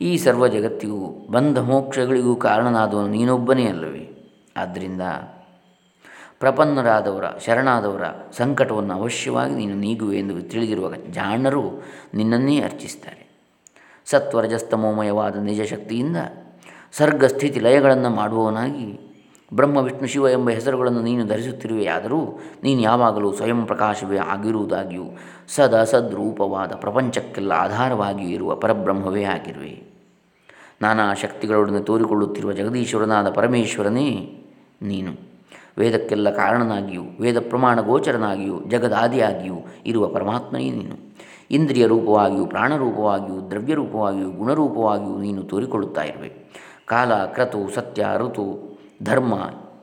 ಈ ಸರ್ವ ಜಗತ್ತಿಗೂ ಬಂಧ ಮೋಕ್ಷಗಳಿಗೂ ಕಾರಣನಾದವನು ನೀನೊಬ್ಬನೇ ಅಲ್ಲವೇ? ಆದ್ದರಿಂದ ಪ್ರಪನ್ನರಾದವರ, ಶರಣಾದವರ ಸಂಕಟವನ್ನು ಅವಶ್ಯವಾಗಿ ನೀನು ನೀಗುವೆ ಎಂದು ತಿಳಿದಿರುವ ಜಾಣರು ನಿನ್ನನ್ನೇ ಅರ್ಚಿಸ್ತಾರೆ ಸತ್ವರಜಸ್ತಮೋಮಯವಾದ ನಿಜ ಶಕ್ತಿಯಿಂದ ಸರ್ಗಸ್ಥಿತಿ ಲಯಗಳನ್ನು ಮಾಡುವವನಾಗಿ ಬ್ರಹ್ಮ, ವಿಷ್ಣು, ಶಿವ ಎಂಬ ಹೆಸರುಗಳನ್ನು ನೀನು ಧರಿಸುತ್ತಿರುವೆಯಾದರೂ ನೀನು ಯಾವಾಗಲೂ ಸ್ವಯಂ ಪ್ರಕಾಶವೇ ಆಗಿರುವುದಾಗಿಯೂ ಸದಾ ಸದ್ರೂಪವಾದ ಪ್ರಪಂಚಕ್ಕೆಲ್ಲ ಆಧಾರವಾಗಿಯೂ ಇರುವ ಪರಬ್ರಹ್ಮವೇ ಆಗಿರುವೆ. ನಾನಾ ಶಕ್ತಿಗಳೊಡನೆ ತೋರಿಕೊಳ್ಳುತ್ತಿರುವ ಜಗದೀಶ್ವರನಾದ ಪರಮೇಶ್ವರನೇ ನೀನು. ವೇದಕ್ಕೆಲ್ಲ ಕಾರಣನಾಗಿಯೂ, ವೇದ ಪ್ರಮಾಣ ಗೋಚರನಾಗಿಯೂ, ಜಗದಾದಿಯಾಗಿಯೂ ಇರುವ ಪರಮಾತ್ಮನೇ ನೀನು. ಇಂದ್ರಿಯ ರೂಪವಾಗಿಯೂ ಪ್ರಾಣರೂಪವಾಗಿಯೂ ದ್ರವ್ಯರೂಪವಾಗಿಯೂ ಗುಣರೂಪವಾಗಿಯೂ ನೀನು ತೋರಿಕೊಳ್ಳುತ್ತಾ ಇರುವೆ. ಕಾಲ, ಕ್ರತು, ಸತ್ಯ, ಋತು, ಧರ್ಮ,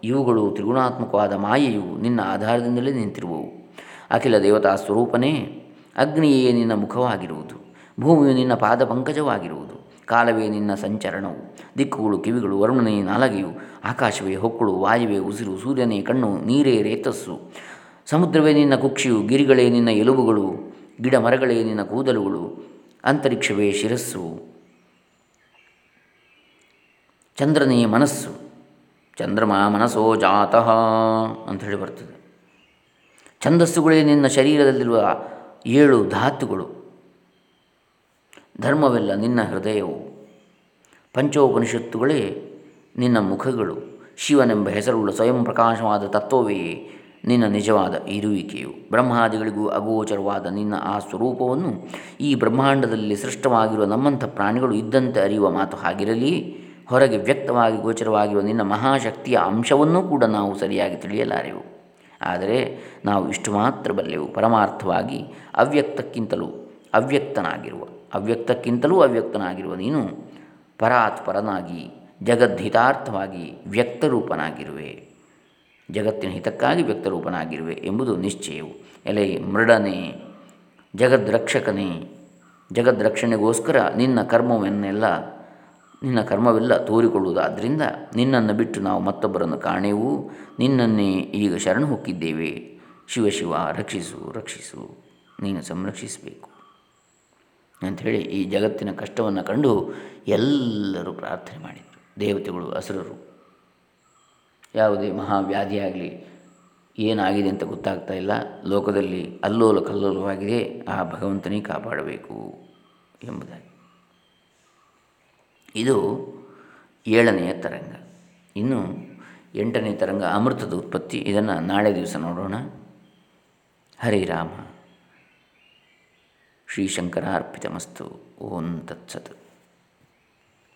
ಇವುಗಳು ತ್ರಿಗುಣಾತ್ಮಕವಾದ ಮಾಯೆಯು ನಿನ್ನ ಆಧಾರದಿಂದಲೇ ನಿಂತಿರುವವು. ಅಖಿಲ ದೇವತಾ ಸ್ವರೂಪನೇ, ಅಗ್ನಿಯೇ ನಿನ್ನ ಮುಖವಾಗಿರುವುದು. ಭೂಮಿಯು ನಿನ್ನ ಪಾದ ಪಂಕಜವಾಗಿರುವುದು ಕಾಲವೇ ನಿನ್ನ ಸಂಚರಣವು. ದಿಕ್ಕುಗಳು ಕಿವಿಗಳು ವರುಣನೇ ನಾಲಗೆಯು. ಆಕಾಶವೇ ಹೊಕ್ಕಳು ವಾಯುವೆ ಉಸಿರು ಸೂರ್ಯನೇ ಕಣ್ಣು ನೀರೇ ರೇತಸ್ಸು. ಸಮುದ್ರವೇ ನಿನ್ನ ಕುಕ್ಷಿಯು ಗಿರಿಗಳೇ ನಿನ್ನ ಎಲುಬುಗಳು. ಗಿಡ ಮರಗಳೇ ನಿನ್ನ ಕೂದಲುಗಳು. ಅಂತರಿಕ್ಷವೇ ಶಿರಸ್ಸು. ಚಂದ್ರನೇ ಮನಸ್ಸು. ಚಂದ್ರಮ ಮನಸ್ಸೋ ಜಾತಃ ಹೇಳಿ ಬರ್ತದೆ. ಛಂದಸ್ಸುಗಳೇ ನಿನ್ನ ಶರೀರದಲ್ಲಿರುವ ಏಳು ಧಾತುಗಳು. ಧರ್ಮವೆಲ್ಲ ನಿನ್ನ ಹೃದಯವು. ಪಂಚೋಪನಿಷತ್ತುಗಳೇ ನಿನ್ನ ಮುಖಗಳು. ಶಿವನೆಂಬ ಹೆಸರುಳ್ಳ ಸ್ವಯಂ ಪ್ರಕಾಶವಾದ ತತ್ವವೇ ನಿನ್ನ ನಿಜವಾದ ಇರುವಿಕೆಯು. ಬ್ರಹ್ಮಾದಿಗಳಿಗೂ ಅಗೋಚರವಾದ ನಿನ್ನ ಆ ಸ್ವರೂಪವನ್ನು ಈ ಬ್ರಹ್ಮಾಂಡದಲ್ಲಿ ಸೃಷ್ಟವಾಗಿರುವ ನಮ್ಮಂಥ ಪ್ರಾಣಿಗಳು ಇದ್ದಂತೆ ಅರಿಯುವ ಮಾತು ಹಾಗಿರಲಿ, ಹೊರಗೆ ವ್ಯಕ್ತವಾಗಿ ಗೋಚರವಾಗಿರುವ ನಿನ್ನ ಮಹಾಶಕ್ತಿಯ ಅಂಶವನ್ನೂ ಕೂಡ ನಾವು ಸರಿಯಾಗಿ ತಿಳಿಯಲಾರೆವು. ಆದರೆ ನಾವು ಇಷ್ಟು ಮಾತ್ರ ಬಲ್ಲೆವು. ಪರಮಾರ್ಥವಾಗಿ ಅವ್ಯಕ್ತಕ್ಕಿಂತಲೂ ಅವ್ಯಕ್ತನಾಗಿರುವ ಅವ್ಯಕ್ತಕ್ಕಿಂತಲೂ ಅವ್ಯಕ್ತನಾಗಿರುವ ನೀನು ಪರಾತ್ಪರನಾಗಿ ಜಗದ್ಹಿತಾರ್ಥವಾಗಿ ವ್ಯಕ್ತರೂಪನಾಗಿರುವೆ. ಜಗತ್ತಿನ ಹಿತಕ್ಕಾಗಿ ವ್ಯಕ್ತರೂಪನಾಗಿರುವೆ ಎಂಬುದು ನಿಶ್ಚಯವು. ಎಲೆ ಮೃಡನೆ, ಜಗದ್ರಕ್ಷಕನೇ, ಜಗದ್ರಕ್ಷಣೆಗೋಸ್ಕರ ನಿನ್ನ ಕರ್ಮವನ್ನೆಲ್ಲ, ನಿನ್ನ ಕರ್ಮವೆಲ್ಲ ತೋರಿಕೊಳ್ಳುವುದಾದ್ದರಿಂದ ನಿನ್ನನ್ನು ಬಿಟ್ಟು ನಾವು ಮತ್ತೊಬ್ಬರನ್ನು ಕಾಣೆವು. ನಿನ್ನನ್ನೇ ಈಗ ಶರಣು ಹೊಕ್ಕಿದ್ದೇವೆ. ಶಿವ ಶಿವ ರಕ್ಷಿಸು ರಕ್ಷಿಸು. ನೀನು ಸಂರಕ್ಷಿಸಬೇಕು. ಅಂಥೇಳಿ ಈ ಜಗತ್ತಿನ ಕಷ್ಟವನ್ನು ಕಂಡು ಎಲ್ಲರೂ ಪ್ರಾರ್ಥನೆ ಮಾಡಿದರು. ದೇವತೆಗಳು, ಅಸುರರು. ಯಾವುದೇ ಮಹಾವ್ಯಾಧಿಯಾಗಲಿ ಏನಾಗಿದೆ ಅಂತ ಗೊತ್ತಾಗ್ತಾ ಇಲ್ಲ. ಲೋಕದಲ್ಲಿ ಅಲ್ಲೋಲ ಕಲ್ಲೋಲವಾಗಿದೆ. ಆ ಭಗವಂತನೇ ಕಾಪಾಡಬೇಕು ಎಂಬುದಾಗಿ. ಇದು ಏಳನೆಯ ತರಂಗ. ಇನ್ನು ಎಂಟನೇ ತರಂಗ ಅಮೃತದ ಉತ್ಪತ್ತಿ. ಇದನ್ನು ನಾಳೆ ದಿವಸ ನೋಡೋಣ. ಹರಿರಾಮ ಶ್ರೀಶಂಕರ ಅರ್ಪಿತಮಸ್ತು ಓಂ ತತ್ಸತ್.